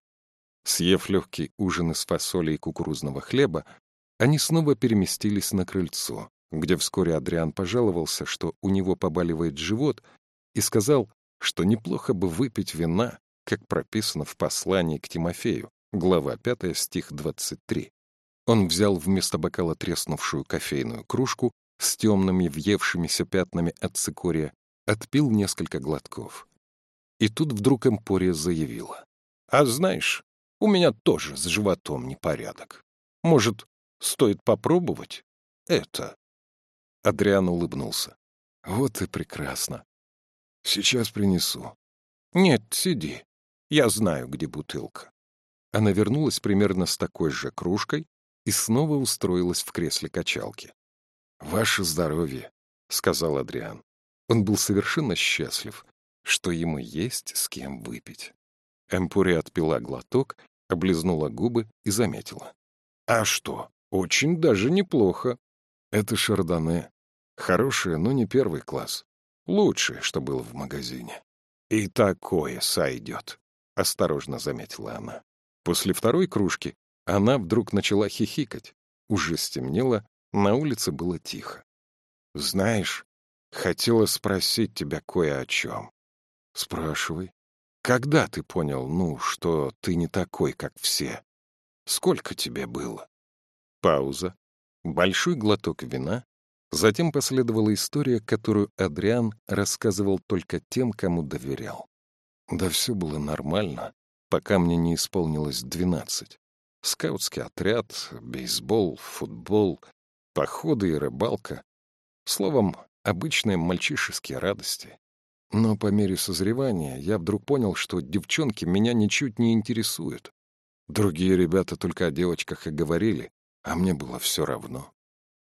[SPEAKER 1] Съев легкий ужин из фасоли и кукурузного хлеба, они снова переместились на крыльцо, где вскоре Адриан пожаловался, что у него побаливает живот, и сказал, что неплохо бы выпить вина, как прописано в послании к Тимофею, глава 5, стих 23. Он взял вместо бокала треснувшую кофейную кружку с темными въевшимися пятнами от цикория, отпил несколько глотков. И тут вдруг Эмпория заявила. «А знаешь, у меня тоже с животом непорядок. Может, стоит попробовать это?» Адриан улыбнулся. «Вот и прекрасно. Сейчас принесу». «Нет, сиди. Я знаю, где бутылка». Она вернулась примерно с такой же кружкой и снова устроилась в кресле качалки. «Ваше здоровье», — сказал Адриан. Он был совершенно счастлив, что ему есть с кем выпить. Эмпури отпила глоток, облизнула губы и заметила. «А что, очень даже неплохо. Это шардоне. Хорошее, но не первый класс. Лучшее, что было в магазине. И такое сойдет», — осторожно заметила она. После второй кружки она вдруг начала хихикать. Уже стемнело, на улице было тихо. «Знаешь, хотела спросить тебя кое о чем». «Спрашивай. Когда ты понял, ну, что ты не такой, как все? Сколько тебе было?» Пауза. Большой глоток вина. Затем последовала история, которую Адриан рассказывал только тем, кому доверял. Да все было нормально, пока мне не исполнилось двенадцать. Скаутский отряд, бейсбол, футбол, походы и рыбалка. Словом, обычные мальчишеские радости. Но по мере созревания я вдруг понял, что девчонки меня ничуть не интересуют. Другие ребята только о девочках и говорили, а мне было все равно.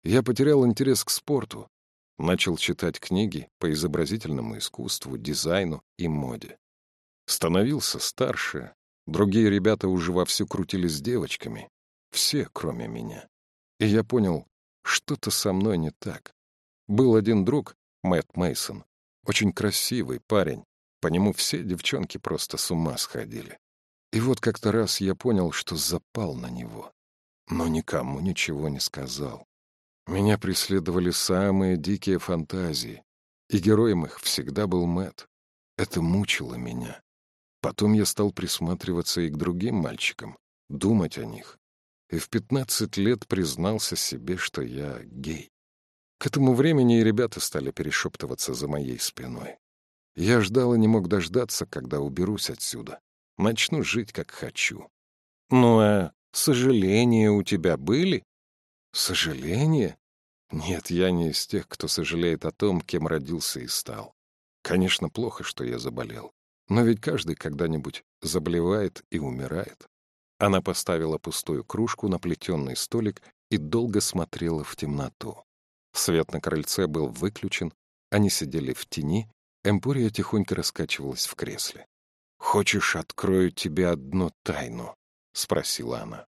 [SPEAKER 1] Я потерял интерес к спорту, начал читать книги по изобразительному искусству, дизайну и моде. Становился старше, другие ребята уже вовсю крутились с девочками, все, кроме меня. И я понял, что-то со мной не так. Был один друг, Мэтт Мейсон, очень красивый парень. По нему все девчонки просто с ума сходили. И вот как-то раз я понял, что запал на него. Но никому ничего не сказал. Меня преследовали самые дикие фантазии. И героем их всегда был Мэтт. Это мучило меня. Потом я стал присматриваться и к другим мальчикам, думать о них и в пятнадцать лет признался себе, что я гей. К этому времени и ребята стали перешептываться за моей спиной. Я ждал и не мог дождаться, когда уберусь отсюда. Начну жить, как хочу. Ну, а сожаления у тебя были? Сожаления? Нет, я не из тех, кто сожалеет о том, кем родился и стал. Конечно, плохо, что я заболел. Но ведь каждый когда-нибудь заболевает и умирает. Она поставила пустую кружку на плетенный столик и долго смотрела в темноту. Свет на крыльце был выключен, они сидели в тени, Эмпория тихонько раскачивалась в кресле. «Хочешь, открою тебе одну тайну?» — спросила она.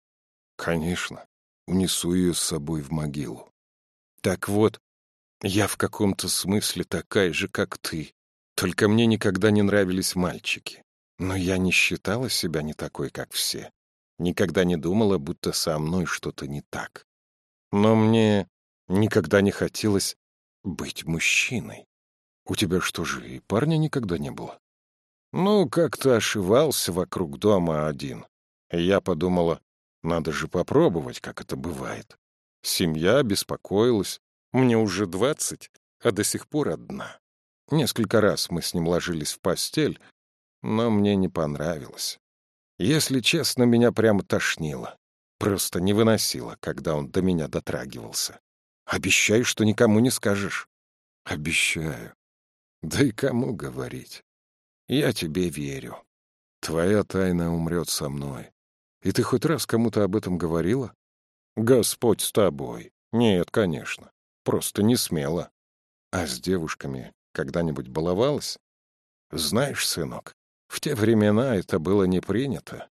[SPEAKER 1] «Конечно. Унесу ее с собой в могилу». «Так вот, я в каком-то смысле такая же, как ты. Только мне никогда не нравились мальчики. Но я не считала себя не такой, как все. Никогда не думала, будто со мной что-то не так. Но мне никогда не хотелось быть мужчиной. У тебя что же, и парня никогда не было? Ну, как-то ошивался вокруг дома один. И я подумала, надо же попробовать, как это бывает. Семья беспокоилась. Мне уже двадцать, а до сих пор одна. Несколько раз мы с ним ложились в постель, но мне не понравилось. Если честно, меня прямо тошнило. Просто не выносило, когда он до меня дотрагивался. Обещаю, что никому не скажешь. Обещаю. Да и кому говорить? Я тебе верю. Твоя тайна умрет со мной. И ты хоть раз кому-то об этом говорила? Господь с тобой. Нет, конечно. Просто не смело. А с девушками когда-нибудь баловалась? Знаешь, сынок, в те времена это было не принято.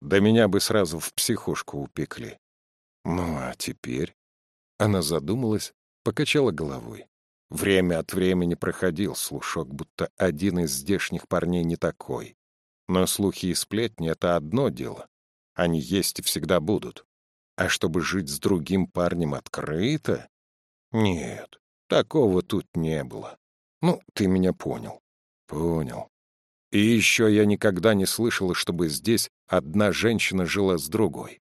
[SPEAKER 1] Да меня бы сразу в психушку упекли. Ну, а теперь? Она задумалась, покачала головой. Время от времени проходил слушок, будто один из здешних парней не такой. Но слухи и сплетни — это одно дело. Они есть и всегда будут. А чтобы жить с другим парнем открыто? Нет, такого тут не было. Ну, ты меня понял. Понял.
[SPEAKER 4] И еще я никогда не слышала, чтобы здесь одна женщина жила с другой.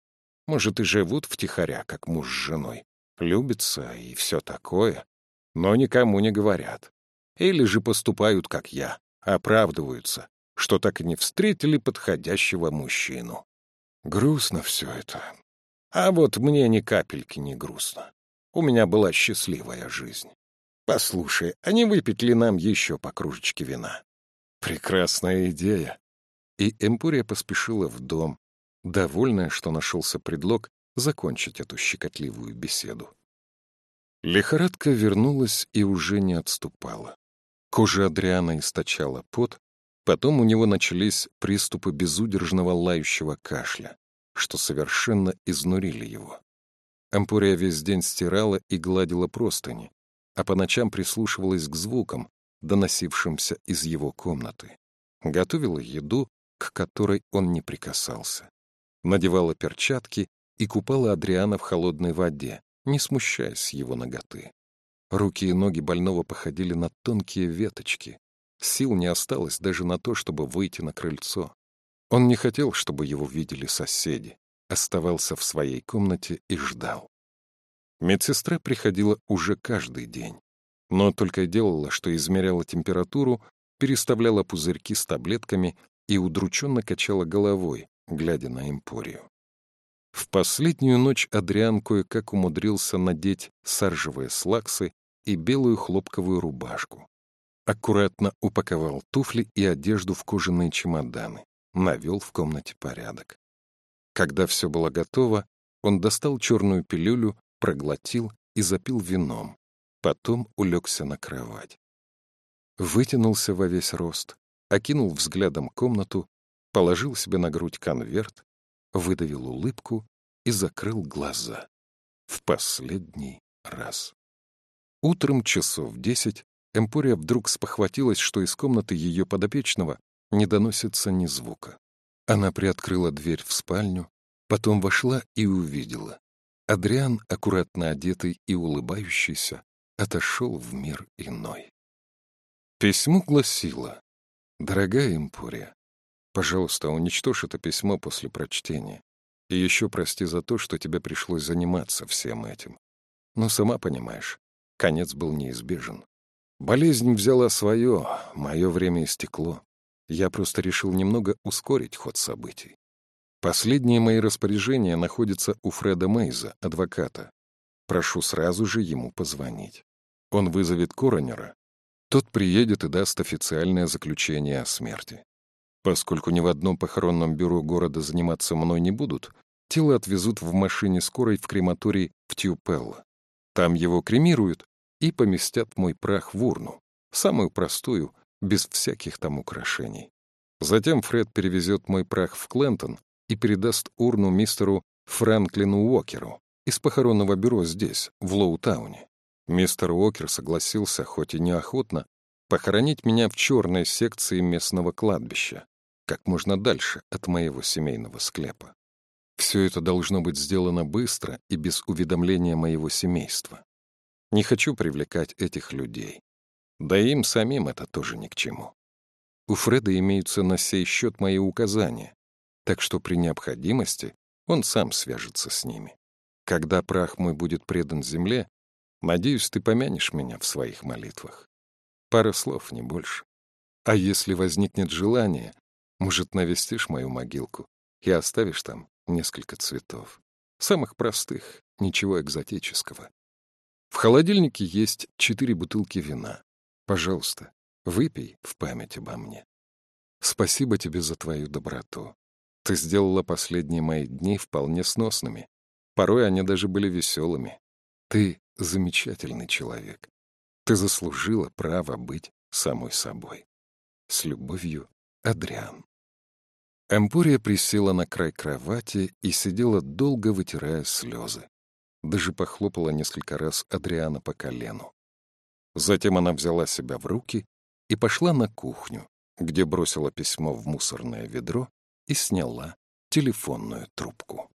[SPEAKER 4] Может, и живут втихаря, как муж с женой. Любятся и все такое, но никому не говорят. Или же поступают, как я, оправдываются, что так и не встретили подходящего мужчину. Грустно все это. А вот мне ни капельки не грустно. У меня была счастливая жизнь. Послушай, а не выпить ли нам еще по кружечке вина? Прекрасная идея. И Эмпурия поспешила в дом, довольная, что нашелся предлог закончить эту щекотливую беседу. Лихорадка вернулась и уже не отступала. Кожа Адриана источала пот, потом у него начались приступы безудержного лающего кашля, что совершенно изнурили его. Ампурия весь день стирала и гладила простыни, а по ночам прислушивалась к звукам, доносившимся из его комнаты. Готовила еду, к которой он не прикасался. Надевала перчатки и купала Адриана в холодной воде, не смущаясь его ноготы. Руки и ноги больного походили на тонкие веточки. Сил не осталось даже на то, чтобы выйти на крыльцо. Он не хотел, чтобы его видели соседи, оставался в своей комнате и ждал. Медсестра приходила уже каждый день, но только делала, что измеряла температуру, переставляла пузырьки с таблетками и удрученно качала головой, глядя на Эмпорию. В последнюю ночь Адриан кое-как умудрился надеть саржевые слаксы и белую хлопковую рубашку. Аккуратно упаковал туфли и одежду в кожаные чемоданы, навел в комнате порядок. Когда все было готово, он достал черную пилюлю, проглотил и запил вином. Потом улегся на кровать. Вытянулся во весь рост, окинул взглядом комнату, положил себе на грудь конверт, выдавил улыбку и закрыл глаза. В последний раз. Утром часов десять Эмпория вдруг спохватилась, что из комнаты ее подопечного не доносится ни звука. Она приоткрыла дверь в спальню, потом вошла и увидела. Адриан, аккуратно одетый и улыбающийся, отошел в мир иной. Письмо гласило «Дорогая Эмпория, Пожалуйста, уничтожь это письмо после прочтения. И еще прости за то, что тебе пришлось заниматься всем этим. Но сама понимаешь, конец был неизбежен. Болезнь взяла свое, мое время истекло. Я просто решил немного ускорить ход событий. Последние мои распоряжения находятся у Фреда Мейза, адвоката. Прошу сразу же ему позвонить. Он вызовет коронера. Тот приедет и даст официальное заключение о смерти. Поскольку ни в одном похоронном бюро города заниматься мной не будут, тело отвезут в машине скорой в крематорий в Тюпелло. Там его кремируют и поместят мой прах в урну, самую простую, без всяких там украшений. Затем Фред перевезет мой прах в Клентон и передаст урну мистеру Франклину Уокеру из похоронного бюро здесь, в Лоутауне. Мистер Уокер согласился, хоть и неохотно, похоронить меня в черной секции местного кладбища, как можно дальше от моего семейного склепа. Все это должно быть сделано быстро и без уведомления моего семейства. Не хочу привлекать этих людей. Да и им самим это тоже ни к чему. У Фреда имеются на сей счет мои указания, так что при необходимости он сам свяжется с ними. Когда прах мой будет предан земле, надеюсь, ты помянешь меня в своих молитвах. Пара слов, не больше. А если возникнет желание, может, навестишь мою могилку и оставишь там несколько цветов. Самых простых, ничего экзотического. В холодильнике есть четыре бутылки вина. Пожалуйста, выпей в память обо мне. Спасибо тебе за твою доброту. Ты сделала последние мои дни вполне сносными. Порой они даже были веселыми. Ты замечательный человек. Ты заслужила право быть самой собой. С любовью, Адриан. Эмпория присела на край кровати и сидела долго, вытирая слезы. Даже похлопала несколько раз Адриана по колену. Затем она взяла себя в руки и пошла на кухню, где бросила письмо в мусорное ведро и сняла телефонную трубку.